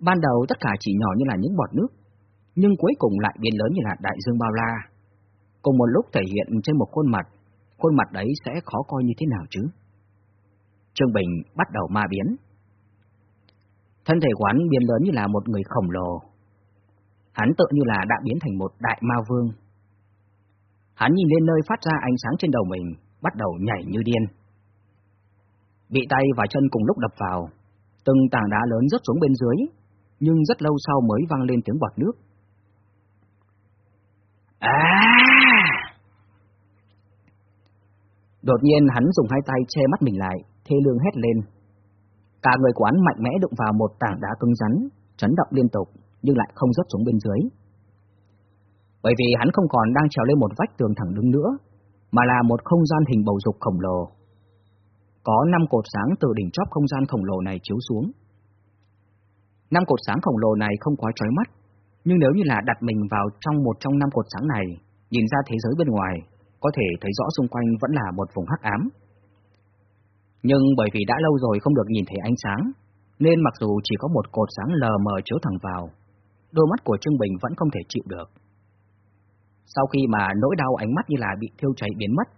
Ban đầu tất cả chỉ nhỏ như là những bọt nước, nhưng cuối cùng lại biến lớn như là đại dương bao la. Cùng một lúc thể hiện trên một khuôn mặt, khuôn mặt đấy sẽ khó coi như thế nào chứ? Trương Bình bắt đầu ma biến. Thân thể quán biến lớn như là một người khổng lồ. Hắn tự như là đã biến thành một đại ma vương. Hắn nhìn lên nơi phát ra ánh sáng trên đầu mình, bắt đầu nhảy như điên. Bị tay và chân cùng lúc đập vào, từng tảng đá lớn rớt xuống bên dưới, nhưng rất lâu sau mới vang lên tiếng bọt nước. À! Đột nhiên hắn dùng hai tay che mắt mình lại, thê lương hét lên. Cả người quán mạnh mẽ đụng vào một tảng đá cứng rắn, chấn động liên tục, nhưng lại không rớt xuống bên dưới. Bởi vì hắn không còn đang trèo lên một vách tường thẳng đứng nữa, mà là một không gian hình bầu dục khổng lồ. Có năm cột sáng từ đỉnh chóp không gian khổng lồ này chiếu xuống. Năm cột sáng khổng lồ này không quá chói mắt, nhưng nếu như là đặt mình vào trong một trong năm cột sáng này, nhìn ra thế giới bên ngoài, có thể thấy rõ xung quanh vẫn là một vùng hắc ám. Nhưng bởi vì đã lâu rồi không được nhìn thấy ánh sáng, nên mặc dù chỉ có một cột sáng lờ mờ chiếu thẳng vào, đôi mắt của Trương Bình vẫn không thể chịu được. Sau khi mà nỗi đau ánh mắt như là bị thiêu cháy biến mất,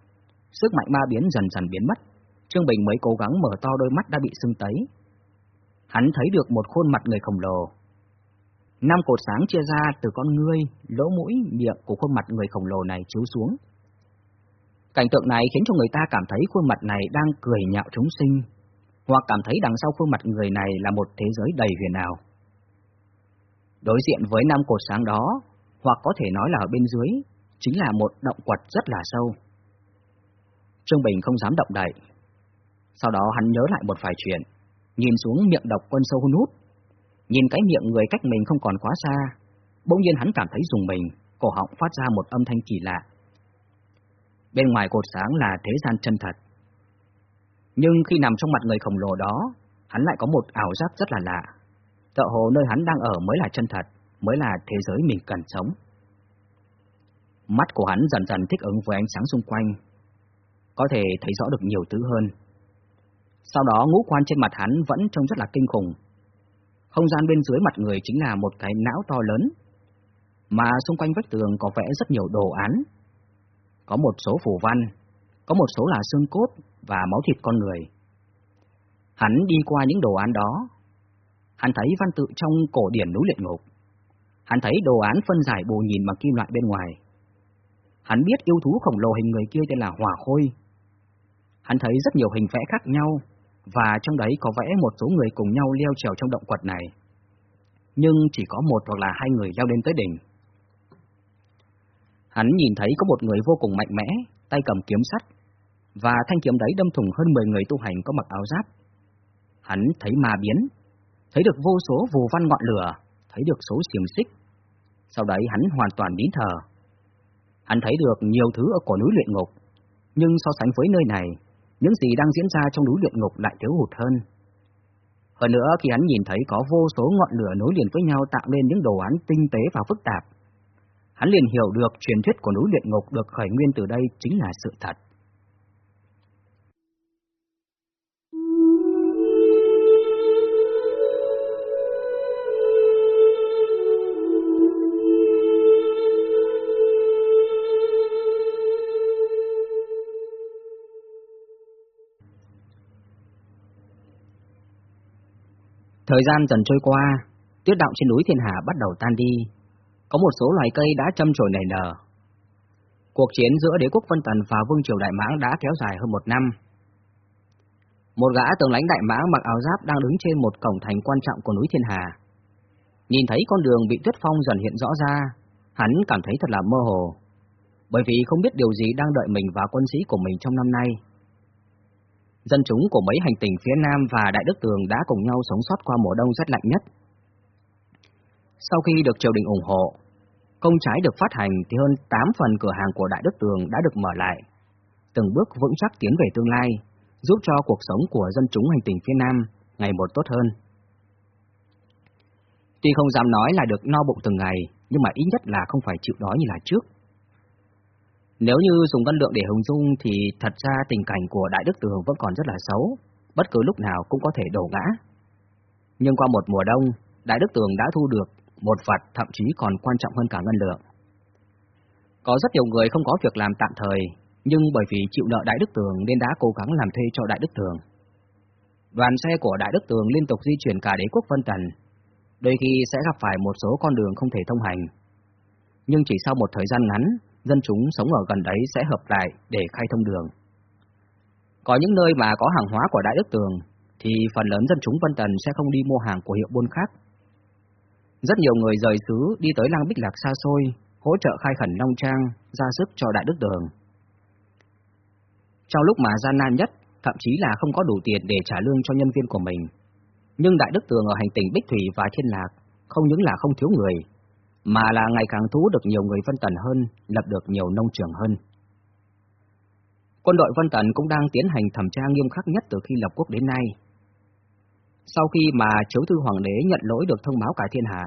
sức mạnh ma biến dần dần biến mất, Trương Bình mới cố gắng mở to đôi mắt đã bị sưng tấy. Hắn thấy được một khuôn mặt người khổng lồ. Năm cột sáng chia ra từ con ngươi, lỗ mũi, miệng của khuôn mặt người khổng lồ này chiếu xuống. Cảnh tượng này khiến cho người ta cảm thấy khuôn mặt này đang cười nhạo chúng sinh, hoặc cảm thấy đằng sau khuôn mặt người này là một thế giới đầy huyền ảo. Đối diện với năm cột sáng đó, hoặc có thể nói là ở bên dưới, chính là một động quật rất là sâu. Trương Bình không dám động đậy. Sau đó hắn nhớ lại một vài chuyện, nhìn xuống miệng độc quân sâu hun hút, nhìn cái miệng người cách mình không còn quá xa, bỗng nhiên hắn cảm thấy dùng mình, cổ họng phát ra một âm thanh kỳ lạ. Bên ngoài cột sáng là thế gian chân thật. Nhưng khi nằm trong mặt người khổng lồ đó, hắn lại có một ảo giác rất là lạ. Tợ hồ nơi hắn đang ở mới là chân thật, mới là thế giới mình cần sống. Mắt của hắn dần dần thích ứng với ánh sáng xung quanh, có thể thấy rõ được nhiều thứ hơn. Sau đó ngũ quan trên mặt hắn vẫn trông rất là kinh khủng. Không gian bên dưới mặt người chính là một cái não to lớn, mà xung quanh vách tường có vẽ rất nhiều đồ án. Có một số phù văn, có một số là xương cốt và máu thịt con người. Hắn đi qua những đồ án đó, hắn thấy văn tự trong cổ điển núi luyện ngục. Hắn thấy đồ án phân giải bù nhìn bằng kim loại bên ngoài. Hắn biết yêu thú khổng lồ hình người kia tên là hỏa khôi. Hắn thấy rất nhiều hình vẽ khác nhau, và trong đấy có vẽ một số người cùng nhau leo trèo trong động quật này. Nhưng chỉ có một hoặc là hai người leo lên tới đỉnh. Hắn nhìn thấy có một người vô cùng mạnh mẽ, tay cầm kiếm sắt, và thanh kiếm đấy đâm thủng hơn 10 người tu hành có mặc áo giáp. Hắn thấy ma biến, thấy được vô số vù văn ngọn lửa, thấy được số xiềng xích. Sau đấy hắn hoàn toàn nín thở. Hắn thấy được nhiều thứ ở cổ núi luyện ngục, nhưng so sánh với nơi này, những gì đang diễn ra trong núi luyện ngục lại thiếu hụt hơn. Hơn nữa khi hắn nhìn thấy có vô số ngọn lửa nối liền với nhau tạo nên những đồ án tinh tế và phức tạp, hắn liền hiểu được truyền thuyết của núi luyện ngục được khởi nguyên từ đây chính là sự thật. Thời gian dần trôi qua, tuyết động trên núi Thiên Hà bắt đầu tan đi. Có một số loài cây đã châm chồi nảy nở. Cuộc chiến giữa đế quốc Vân Tần và Vương Triều Đại Mãng đã kéo dài hơn một năm. Một gã tướng lãnh Đại Mãng mặc áo giáp đang đứng trên một cổng thành quan trọng của núi Thiên Hà. Nhìn thấy con đường bị tuyết phong dần hiện rõ ra, hắn cảm thấy thật là mơ hồ, bởi vì không biết điều gì đang đợi mình và quân sĩ của mình trong năm nay. Dân chúng của mấy hành tinh phía Nam và Đại Đức Tường đã cùng nhau sống sót qua mùa đông rất lạnh nhất. Sau khi được triều đình ủng hộ, công trái được phát hành thì hơn 8 phần cửa hàng của Đại Đức Tường đã được mở lại, từng bước vững chắc tiến về tương lai, giúp cho cuộc sống của dân chúng hành tinh phía Nam ngày một tốt hơn. Tuy không dám nói là được no bụng từng ngày, nhưng mà ít nhất là không phải chịu đói như là trước. Nếu như dùng cân lượng để hình dung thì thật ra tình cảnh của Đại Đức Tường vẫn còn rất là xấu, bất cứ lúc nào cũng có thể đổ ngã. Nhưng qua một mùa đông, Đại Đức Tường đã thu được một vật thậm chí còn quan trọng hơn cả ngân lượng. Có rất nhiều người không có việc làm tạm thời, nhưng bởi vì chịu nợ Đại Đức Tường nên đã cố gắng làm thuê cho Đại Đức Tường. Đoàn xe của Đại Đức Tường liên tục di chuyển cả đế quốc Vân Tần, đôi khi sẽ gặp phải một số con đường không thể thông hành. Nhưng chỉ sau một thời gian ngắn, dân chúng sống ở gần đấy sẽ hợp lại để khai thông đường. Có những nơi mà có hàng hóa của Đại Đức Tường, thì phần lớn dân chúng Vân Tần sẽ không đi mua hàng của hiệu buôn khác. Rất nhiều người rời xứ đi tới Lang Bích Lạc xa xôi, hỗ trợ khai khẩn nông trang, ra sức cho Đại Đức Tường. Trong lúc mà gian nan nhất, thậm chí là không có đủ tiền để trả lương cho nhân viên của mình. Nhưng Đại Đức Tường ở hành tinh Bích Thủy và Thiên Lạc không những là không thiếu người, mà là ngày càng thu được nhiều người Vân Tần hơn, lập được nhiều nông trường hơn. Quân đội Vân Tần cũng đang tiến hành thẩm tra nghiêm khắc nhất từ khi lập quốc đến nay. Sau khi mà chấu thư hoàng đế nhận lỗi được thông báo cả thiên hạ,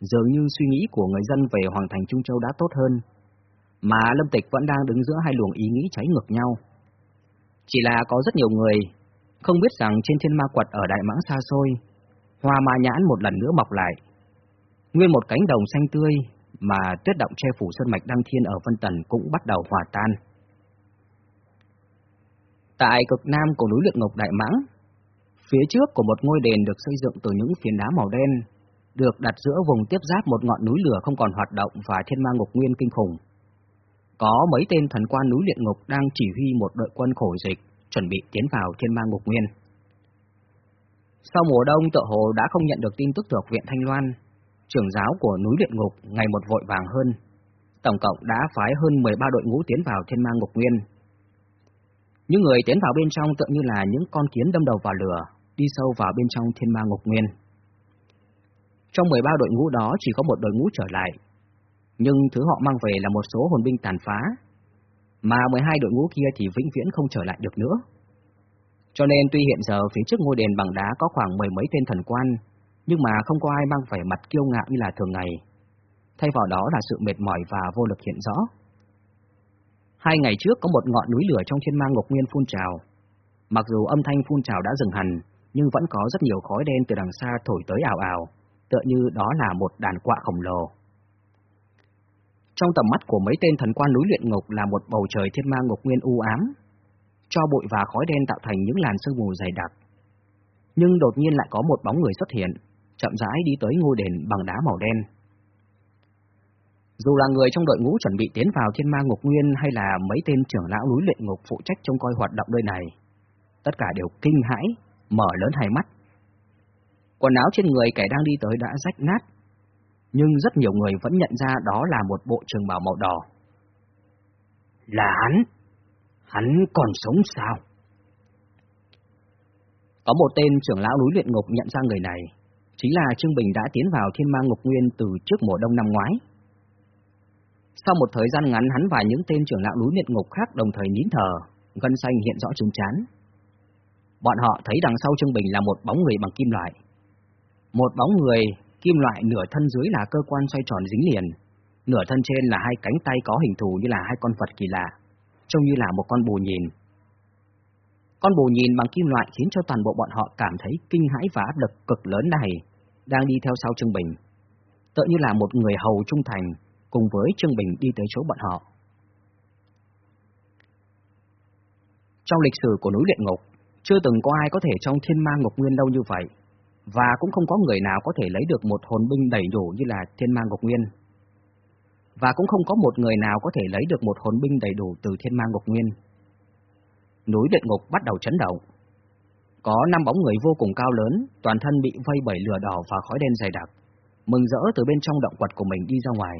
dường như suy nghĩ của người dân về Hoàng thành Trung Châu đã tốt hơn, mà Lâm Tịch vẫn đang đứng giữa hai luồng ý nghĩ trái ngược nhau. Chỉ là có rất nhiều người không biết rằng trên thiên ma quật ở Đại Mãng xa xôi, hoa ma nhãn một lần nữa mọc lại, Nguyên một cánh đồng xanh tươi mà tuyết động che phủ sơn mạch đăng thiên ở Vân Tần cũng bắt đầu hòa tan. Tại cực nam của núi luyện ngục Đại Mãng, phía trước của một ngôi đền được xây dựng từ những phiến đá màu đen, được đặt giữa vùng tiếp giáp một ngọn núi lửa không còn hoạt động và thiên ma ngục nguyên kinh khủng. Có mấy tên thần quan núi luyện ngục đang chỉ huy một đội quân khổ dịch, chuẩn bị tiến vào thiên ma ngục nguyên. Sau mùa đông tự hồ đã không nhận được tin tức từ viện Thanh Loan, trưởng giáo của núi luyện ngục ngày một vội vàng hơn, tổng cộng đã phái hơn 13 đội ngũ tiến vào thiên ma ngục nguyên. Những người tiến vào bên trong tựa như là những con kiến đâm đầu vào lửa, đi sâu vào bên trong thiên ma ngục nguyên. Trong 13 đội ngũ đó chỉ có một đội ngũ trở lại, nhưng thứ họ mang về là một số hồn binh tàn phá, mà 12 đội ngũ kia thì vĩnh viễn không trở lại được nữa. Cho nên tuy hiện giờ phía trước ngôi đền bằng đá có khoảng mười mấy tên thần quan, nhưng mà không có ai mang vẻ mặt kiêu ngạo như là thường ngày. Thay vào đó là sự mệt mỏi và vô lực hiện rõ. Hai ngày trước có một ngọn núi lửa trong thiên mang ngục nguyên phun trào. Mặc dù âm thanh phun trào đã dừng hẳn, nhưng vẫn có rất nhiều khói đen từ đằng xa thổi tới ảo ảo, tựa như đó là một đàn quạ khổng lồ. Trong tầm mắt của mấy tên thần quan núi luyện ngục là một bầu trời thiên ma ngục nguyên u ám, cho bụi và khói đen tạo thành những làn sương mù dày đặc. Nhưng đột nhiên lại có một bóng người xuất hiện, chậm rãi đi tới ngôi đền bằng đá màu đen. Dù là người trong đội ngũ chuẩn bị tiến vào thiên ma ngục nguyên hay là mấy tên trưởng lão núi luyện ngục phụ trách trông coi hoạt động nơi này, tất cả đều kinh hãi, mở lớn hai mắt. Quần áo trên người kẻ đang đi tới đã rách nát, nhưng rất nhiều người vẫn nhận ra đó là một bộ trường bào màu đỏ. Là hắn! Hắn còn sống sao? Có một tên trưởng lão núi luyện ngục nhận ra người này, chính là Trương Bình đã tiến vào thiên ma ngục nguyên từ trước mùa đông năm ngoái. Sau một thời gian ngắn hắn và những tên trưởng lão núi luyện ngục khác đồng thời nín thở, gân xanh hiện rõ trứng chán. Bọn họ thấy đằng sau Trương Bình là một bóng người bằng kim loại. Một bóng người kim loại nửa thân dưới là cơ quan xoay tròn dính liền, nửa thân trên là hai cánh tay có hình thù như là hai con vật kỳ lạ, trông như là một con bù nhìn. Con bù nhìn bằng kim loại khiến cho toàn bộ bọn họ cảm thấy kinh hãi và áp lực cực lớn này đang đi theo sau Trương Bình. Tựa như là một người hầu trung thành cùng với Trương Bình đi tới chỗ bọn họ. Trong lịch sử của núi luyện ngục, chưa từng có ai có thể trong thiên ma ngục nguyên đâu như vậy, và cũng không có người nào có thể lấy được một hồn binh đầy đủ như là thiên ma ngục nguyên. Và cũng không có một người nào có thể lấy được một hồn binh đầy đủ từ thiên ma ngục nguyên. Núi địa ngục bắt đầu chấn động. Có năm bóng người vô cùng cao lớn, toàn thân bị vây bởi lửa đỏ và khói đen dày đặc, mừng rỡ từ bên trong động quật của mình đi ra ngoài.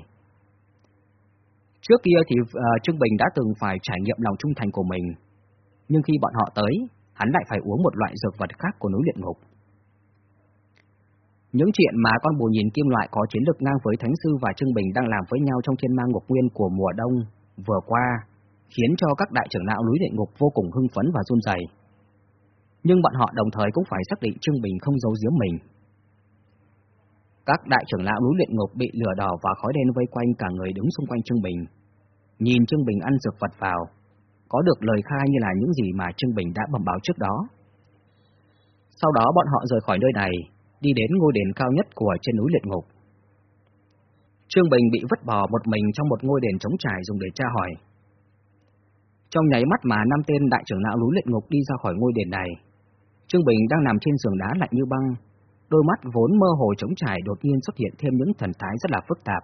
Trước kia thì uh, Trương Bình đã từng phải trải nghiệm lòng trung thành của mình, nhưng khi bọn họ tới, hắn lại phải uống một loại dược vật khác của núi luyện ngục. Những chuyện mà con bù nhìn kim loại có chiến lực ngang với Thánh Sư và Trương Bình đang làm với nhau trong thiên ma ngục nguyên của mùa đông vừa qua, khiến cho các đại trưởng lão núi luyện ngục vô cùng hưng phấn và run rẩy. Nhưng bọn họ đồng thời cũng phải xác định Trương Bình không giấu giếm mình. Các đại trưởng lão núi luyện ngục bị lửa đỏ và khói đen vây quanh cả người đứng xung quanh Trương Bình. Nhìn Trương Bình ăn dược vật vào, có được lời khai như là những gì mà Trương Bình đã bẩm báo trước đó. Sau đó bọn họ rời khỏi nơi này, đi đến ngôi đền cao nhất của trên núi Liệt Ngục. Trương Bình bị vứt bỏ một mình trong một ngôi đền trống trải dùng để tra hỏi. Trong nháy mắt mà năm tên đại trưởng lão núi Liệt Ngục đi ra khỏi ngôi đền này, Trương Bình đang nằm trên giường đá lạnh như băng, đôi mắt vốn mơ hồ trống trải đột nhiên xuất hiện thêm những thần thái rất là phức tạp.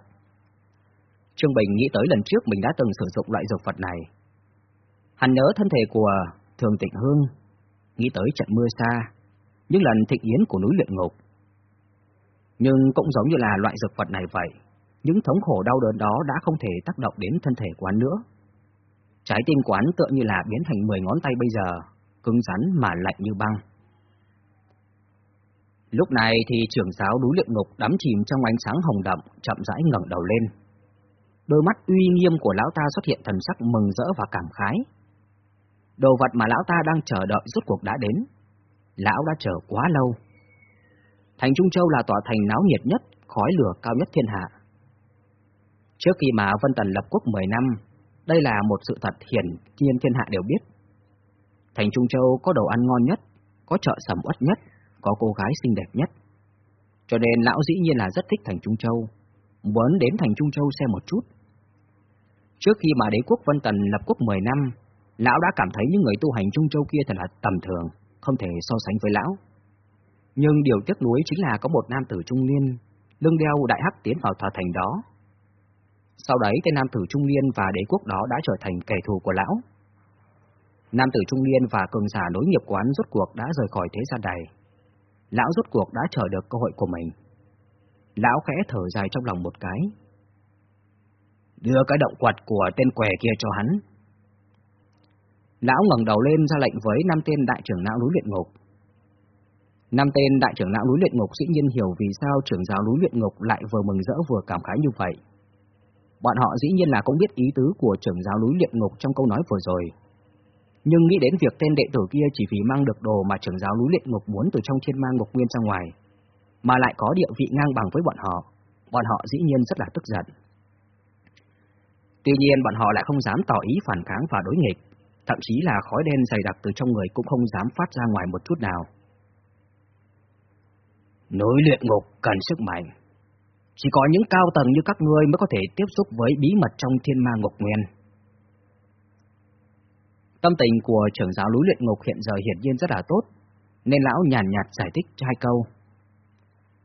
Trương Bình nghĩ tới lần trước mình đã từng sử dụng loại dược vật này. Hắn nhớ thân thể của Thường Tịnh Hương, nghĩ tới trận mưa xa, những lần thịnh yến của núi luyện ngục. Nhưng cũng giống như là loại dược vật này vậy, những thống khổ đau đớn đó đã không thể tác động đến thân thể quán nữa. Trái tim quán tựa như là biến thành 10 ngón tay bây giờ, cứng rắn mà lạnh như băng. Lúc này thì trưởng giáo núi luyện ngục đắm chìm trong ánh sáng hồng đậm, chậm rãi ngẩng đầu lên. Đôi mắt uy nghiêm của lão ta xuất hiện thần sắc mừng rỡ và cảm khái. Đồ vật mà lão ta đang chờ đợi rốt cuộc đã đến. Lão đã chờ quá lâu. Thành Trung Châu là tòa thành náo nhiệt nhất, khói lửa cao nhất thiên hạ. Trước khi mà Vân Tần lập quốc 10 năm, đây là một sự thật hiển nhiên thiên hạ đều biết. Thành Trung Châu có đồ ăn ngon nhất, có chợ sầm uất nhất, có cô gái xinh đẹp nhất. Cho nên lão dĩ nhiên là rất thích Thành Trung Châu, muốn đến Thành Trung Châu xem một chút. Trước khi mà đế quốc Vân Tần lập quốc 10 năm, lão đã cảm thấy những người tu hành Trung Châu kia thật là tầm thường, không thể so sánh với lão. Nhưng điều tiếc nuối chính là có một nam tử trung niên, lưng đeo đại hắc tiến vào tòa thành đó. Sau đấy tên nam tử trung niên và đế quốc đó đã trở thành kẻ thù của lão. Nam tử trung niên và cường giả nối nghiệp quán rốt cuộc đã rời khỏi thế gian này. Lão rốt cuộc đã chờ được cơ hội của mình. Lão khẽ thở dài trong lòng một cái. Đưa cái động quật của tên què kia cho hắn. Lão ngẩng đầu lên ra lệnh với năm tên đại trưởng lão núi luyện ngục. Năm tên đại trưởng lão núi luyện ngục dĩ nhiên hiểu vì sao trưởng giáo núi luyện ngục lại vừa mừng rỡ vừa cảm khái như vậy. Bọn họ dĩ nhiên là cũng biết ý tứ của trưởng giáo núi luyện ngục trong câu nói vừa rồi. Nhưng nghĩ đến việc tên đệ tử kia chỉ vì mang được đồ mà trưởng giáo núi luyện ngục muốn từ trong thiên mang ngục nguyên ra ngoài, mà lại có địa vị ngang bằng với bọn họ, bọn họ dĩ nhiên rất là tức giận. Tuy nhiên bọn họ lại không dám tỏ ý phản kháng và đối nghịch, thậm chí là khói đen dày đặc từ trong người cũng không dám phát ra ngoài một chút nào. Núi luyện ngục cần sức mạnh. Chỉ có những cao tầng như các ngươi mới có thể tiếp xúc với bí mật trong thiên ma ngục nguyên. Tâm tình của trưởng giáo núi luyện ngục hiện giờ hiển nhiên rất là tốt, nên lão nhàn nhạt giải thích hai câu.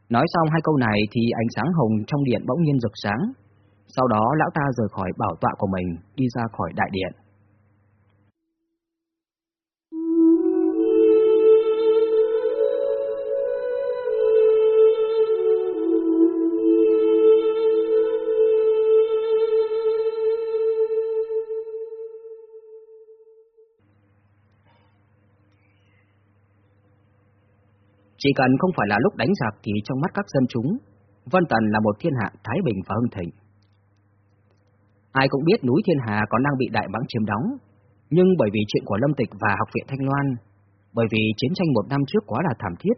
Nói xong hai câu này thì ánh sáng hồng trong điện bỗng nhiên rực sáng. Sau đó lão ta rời khỏi bảo tọa của mình, đi ra khỏi đại điện. Chỉ cần không phải là lúc đánh giặc thì trong mắt các dân chúng, Vân Tần là một thiên hạ thái bình và hưng thịnh. Ai cũng biết núi Thiên Hà còn đang bị Đại Mãng chiếm đóng, nhưng bởi vì chuyện của Lâm Tịch và Học viện Thanh Loan, bởi vì chiến tranh một năm trước quá là thảm thiết,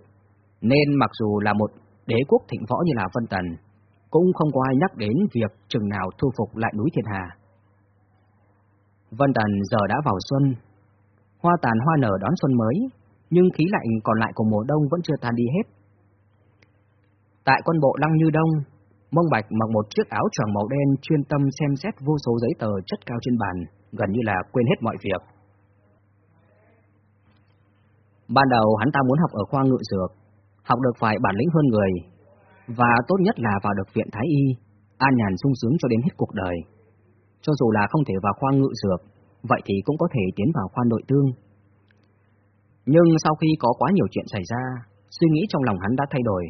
nên mặc dù là một đế quốc thịnh võ như là Vân Tần, cũng không có ai nhắc đến việc chừng nào thu phục lại núi Thiên Hà. Vân Tần giờ đã vào xuân, hoa tàn hoa nở đón xuân mới, nhưng khí lạnh còn lại của mùa đông vẫn chưa tan đi hết. Tại quân bộ Lăng Như Đông, Mông Bạch mặc một chiếc áo choàng màu đen chuyên tâm xem xét vô số giấy tờ chất cao trên bàn, gần như là quên hết mọi việc. Ban đầu hắn ta muốn học ở khoa ngự dược, học được phải bản lĩnh hơn người, và tốt nhất là vào được viện Thái Y, an nhàn sung sướng cho đến hết cuộc đời. Cho dù là không thể vào khoa ngự dược, vậy thì cũng có thể tiến vào khoa nội tương. Nhưng sau khi có quá nhiều chuyện xảy ra, suy nghĩ trong lòng hắn đã thay đổi.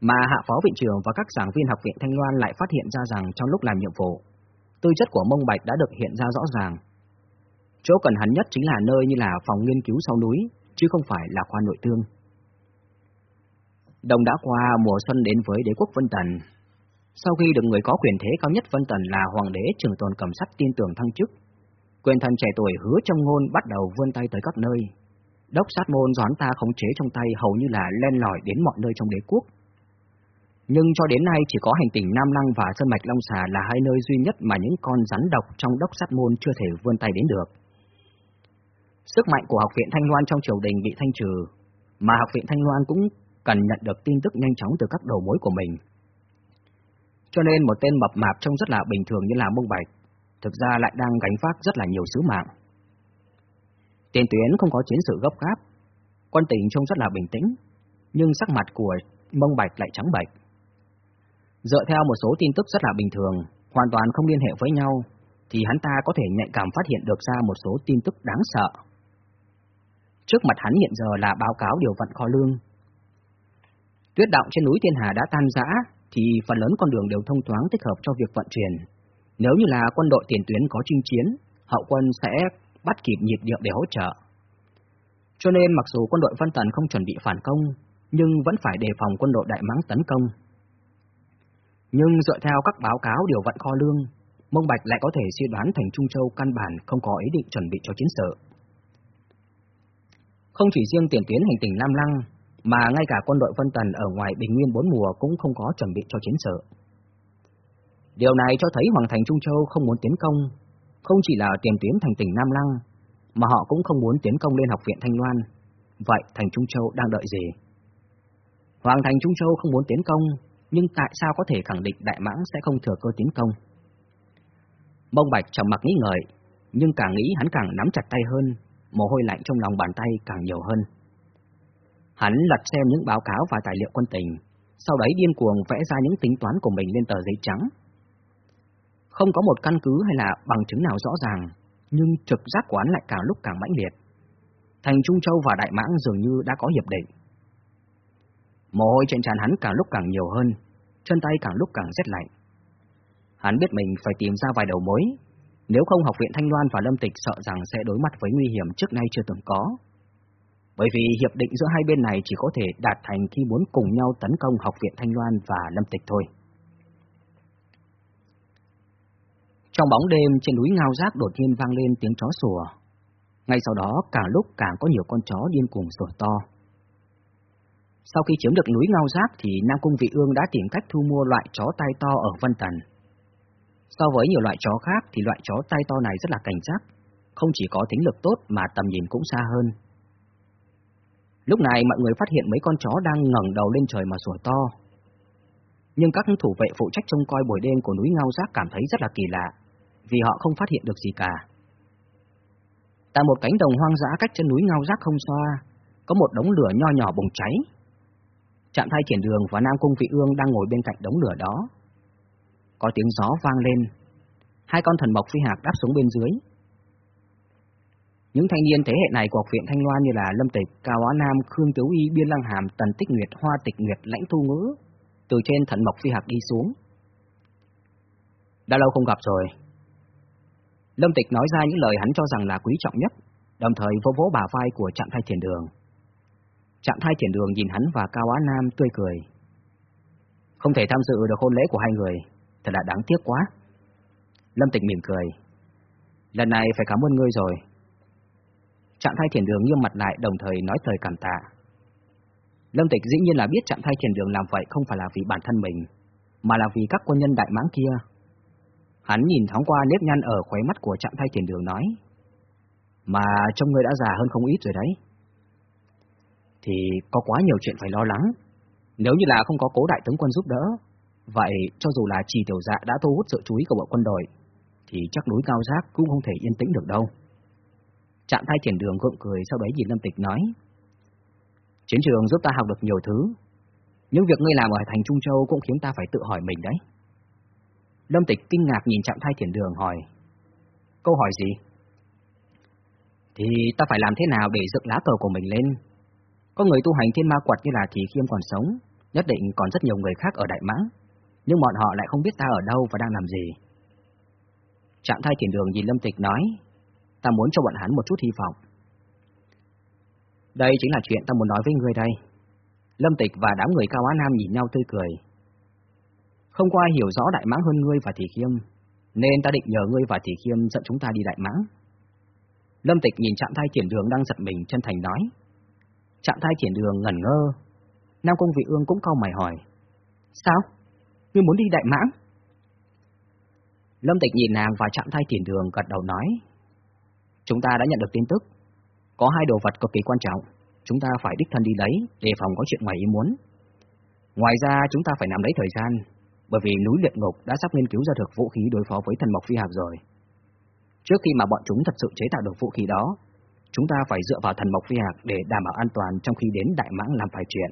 Mà hạ phó viện trưởng và các giảng viên học viện Thanh Loan lại phát hiện ra rằng trong lúc làm nhiệm vụ, tư chất của mông bạch đã được hiện ra rõ ràng. Chỗ cần hắn nhất chính là nơi như là phòng nghiên cứu sau núi, chứ không phải là khoa nội thương. Đồng đã qua mùa xuân đến với đế quốc Vân Tần. Sau khi được người có quyền thế cao nhất Vân Tần là Hoàng đế trường tồn cầm sắt tin tưởng thăng chức, quyền thần trẻ tuổi hứa trong ngôn bắt đầu vươn tay tới các nơi. Đốc sát môn doán ta khống chế trong tay hầu như là len lỏi đến mọi nơi trong đế quốc. Nhưng cho đến nay chỉ có hành tỉnh Nam Lăng và Sơn Mạch Long Xà là hai nơi duy nhất mà những con rắn độc trong đốc sát môn chưa thể vươn tay đến được. Sức mạnh của học viện Thanh Loan trong triều đình bị thanh trừ, mà học viện Thanh Loan cũng cần nhận được tin tức nhanh chóng từ các đầu mối của mình. Cho nên một tên mập mạp trông rất là bình thường như là Mông Bạch, thực ra lại đang gánh vác rất là nhiều sứ mạng. Tiền tuyến không có chiến sự gấp gáp, quân tình trông rất là bình tĩnh, nhưng sắc mặt của Mông Bạch lại trắng bệch. Dựa theo một số tin tức rất là bình thường, hoàn toàn không liên hệ với nhau, thì hắn ta có thể nhạy cảm phát hiện được ra một số tin tức đáng sợ. Trước mặt hắn hiện giờ là báo cáo điều vận kho lương. Tuyết động trên núi Thiên Hà đã tan rã, thì phần lớn con đường đều thông thoáng thích hợp cho việc vận chuyển. Nếu như là quân đội tiền tuyến có chinh chiến, hậu quân sẽ bắt kịp nhịp điệu để hỗ trợ. Cho nên mặc dù quân đội văn Tần không chuẩn bị phản công, nhưng vẫn phải đề phòng quân đội Đại Mãng tấn công. Nhưng dựa theo các báo cáo điều vận kho lương, Mông Bạch lại có thể suy đoán thành Trung Châu căn bản không có ý định chuẩn bị cho chiến sự. Không chỉ riêng tiền tuyến hành tỉnh Nam Lăng, mà ngay cả quân đội Vân Tần ở ngoài Bình Nguyên bốn mùa cũng không có chuẩn bị cho chiến sự. Điều này cho thấy Hoàng thành Trung Châu không muốn tiến công, không chỉ là tiền tiến thành tỉnh Nam Lăng, mà họ cũng không muốn tiến công lên học viện Thanh Loan. Vậy thành Trung Châu đang đợi gì? Hoàng thành Trung Châu không muốn tiến công, nhưng tại sao có thể khẳng định Đại Mãng sẽ không thừa cơ tiến công? Mông Bạch trầm mặc nghĩ ngợi, nhưng càng nghĩ hắn càng nắm chặt tay hơn, mồ hôi lạnh trong lòng bàn tay càng nhiều hơn. Hắn lật xem những báo cáo và tài liệu quân tình, sau đấy điên cuồng vẽ ra những tính toán của mình lên tờ giấy trắng. Không có một căn cứ hay là bằng chứng nào rõ ràng, nhưng trực giác của hắn lại càng lúc càng mãnh liệt. Thành Trung Châu và Đại Mãng dường như đã có hiệp định. Mồ hôi trên trán hắn càng lúc càng nhiều hơn, chân tay càng lúc càng rét lạnh. Hắn biết mình phải tìm ra vài đầu mối, nếu không học viện Thanh Loan và Lâm Tịch sợ rằng sẽ đối mặt với nguy hiểm trước nay chưa từng có. Bởi vì hiệp định giữa hai bên này chỉ có thể đạt thành khi muốn cùng nhau tấn công học viện Thanh Loan và Lâm Tịch thôi. Trong bóng đêm trên núi Ngao Giác đột nhiên vang lên tiếng chó sủa. Ngay sau đó càng lúc càng có nhiều con chó điên cuồng sủa to. Sau khi chiếm được núi Ngao Giác thì Nam Cung Vị Ương đã tìm cách thu mua loại chó tai to ở Vân Tần. So với nhiều loại chó khác thì loại chó tai to này rất là cảnh giác, không chỉ có tính lực tốt mà tầm nhìn cũng xa hơn. Lúc này mọi người phát hiện mấy con chó đang ngẩng đầu lên trời mà sủa to. Nhưng các thủ vệ phụ trách trông coi buổi đêm của núi Ngao Giác cảm thấy rất là kỳ lạ, vì họ không phát hiện được gì cả. Tại một cánh đồng hoang dã cách chân núi Ngao Giác không xa, có một đống lửa nho nhỏ bùng cháy. Trạm thay triển đường và Nam Cung Vị Ương đang ngồi bên cạnh đống lửa đó. Có tiếng gió vang lên, hai con thần mộc phi hạc đáp xuống bên dưới, những thanh niên thế hệ này của học viện Thanh Loan như là Lâm Tịch, Cao Á Nam, Khương Tiếu Y, Biên Lăng Hàm, Tần Tích Nguyệt, Hoa Tịch Nguyệt, Lãnh Thu Ngữ, từ trên thần mộc phi hạc đi xuống. Đã lâu không gặp rồi. Lâm Tịch nói ra những lời hắn cho rằng là quý trọng nhất, đồng thời vỗ vỗ bà vai của Trạm Thai Thiền Đường. Trạm Thai Thiền Đường nhìn hắn và Cao Á Nam tươi cười. Không thể tham dự được hôn lễ của hai người, thật là đáng tiếc quá. Lâm Tịch mỉm cười. Lần này phải cảm ơn ngươi rồi. Trạm thái thiền đường nghiêm mặt lại đồng thời nói lời cảm tạ. Lâm Tịch dĩ nhiên là biết Trạm thái thiền đường làm vậy không phải là vì bản thân mình, mà là vì các quân nhân đại mãng kia. Hắn nhìn thoáng qua nếp nhăn ở khóe mắt của trạng thái tiền đường nói. Mà trông ngươi đã già hơn không ít rồi đấy. Thì có quá nhiều chuyện phải lo lắng. Nếu như là không có cố đại tướng quân giúp đỡ, vậy cho dù là trì tiểu dạ đã thu hút sự chú ý của bộ quân đội, thì chắc núi cao giác cũng không thể yên tĩnh được đâu. Trạng thái tiền đường gượng cười sau đấy nhìn Lâm Tịch nói. Chiến trường giúp ta học được nhiều thứ, nhưng việc ngươi làm ở thành Trung Châu cũng khiến ta phải tự hỏi mình đấy. Lâm Tịch kinh ngạc nhìn chạm thai thiền đường hỏi. Câu hỏi gì? Thì ta phải làm thế nào để dựng lá cờ của mình lên? Có người tu hành thiên ma quật như là Thị Khiêm còn sống, nhất định còn rất nhiều người khác ở Đại Mãng, nhưng bọn họ lại không biết ta ở đâu và đang làm gì. Trạm thai thiền đường nhìn Lâm Tịch nói, ta muốn cho bọn hắn một chút hy vọng. Đây chính là chuyện ta muốn nói với ngươi đây. Lâm Tịch và đám người cao á nam nhìn nhau tươi cười. Không có ai hiểu rõ Đại Mãng hơn ngươi và Thị Khiêm, nên ta định nhờ ngươi và Thị Khiêm dẫn chúng ta đi Đại Mãng. Lâm Tịch nhìn trạng thái thiền đường đang giật mình chân thành nói. Trạng thái thiền đường ngẩn ngơ. Nam Công Vị Ương cũng cau mày hỏi. Sao? Ngươi muốn đi Đại Mãng? Lâm Tịch nhìn nàng và trạng thái thiền đường gật đầu nói. Chúng ta đã nhận được tin tức. Có hai đồ vật cực kỳ quan trọng. Chúng ta phải đích thân đi lấy, đề phòng có chuyện ngoài ý muốn. Ngoài ra chúng ta phải nắm lấy thời gian, bởi vì núi luyện ngục đã sắp nghiên cứu ra được vũ khí đối phó với thần mộc phi hạc rồi. Trước khi mà bọn chúng thật sự chế tạo được vũ khí đó, chúng ta phải dựa vào thần mộc phi hạc để đảm bảo an toàn trong khi đến Đại Mãng làm phải chuyện.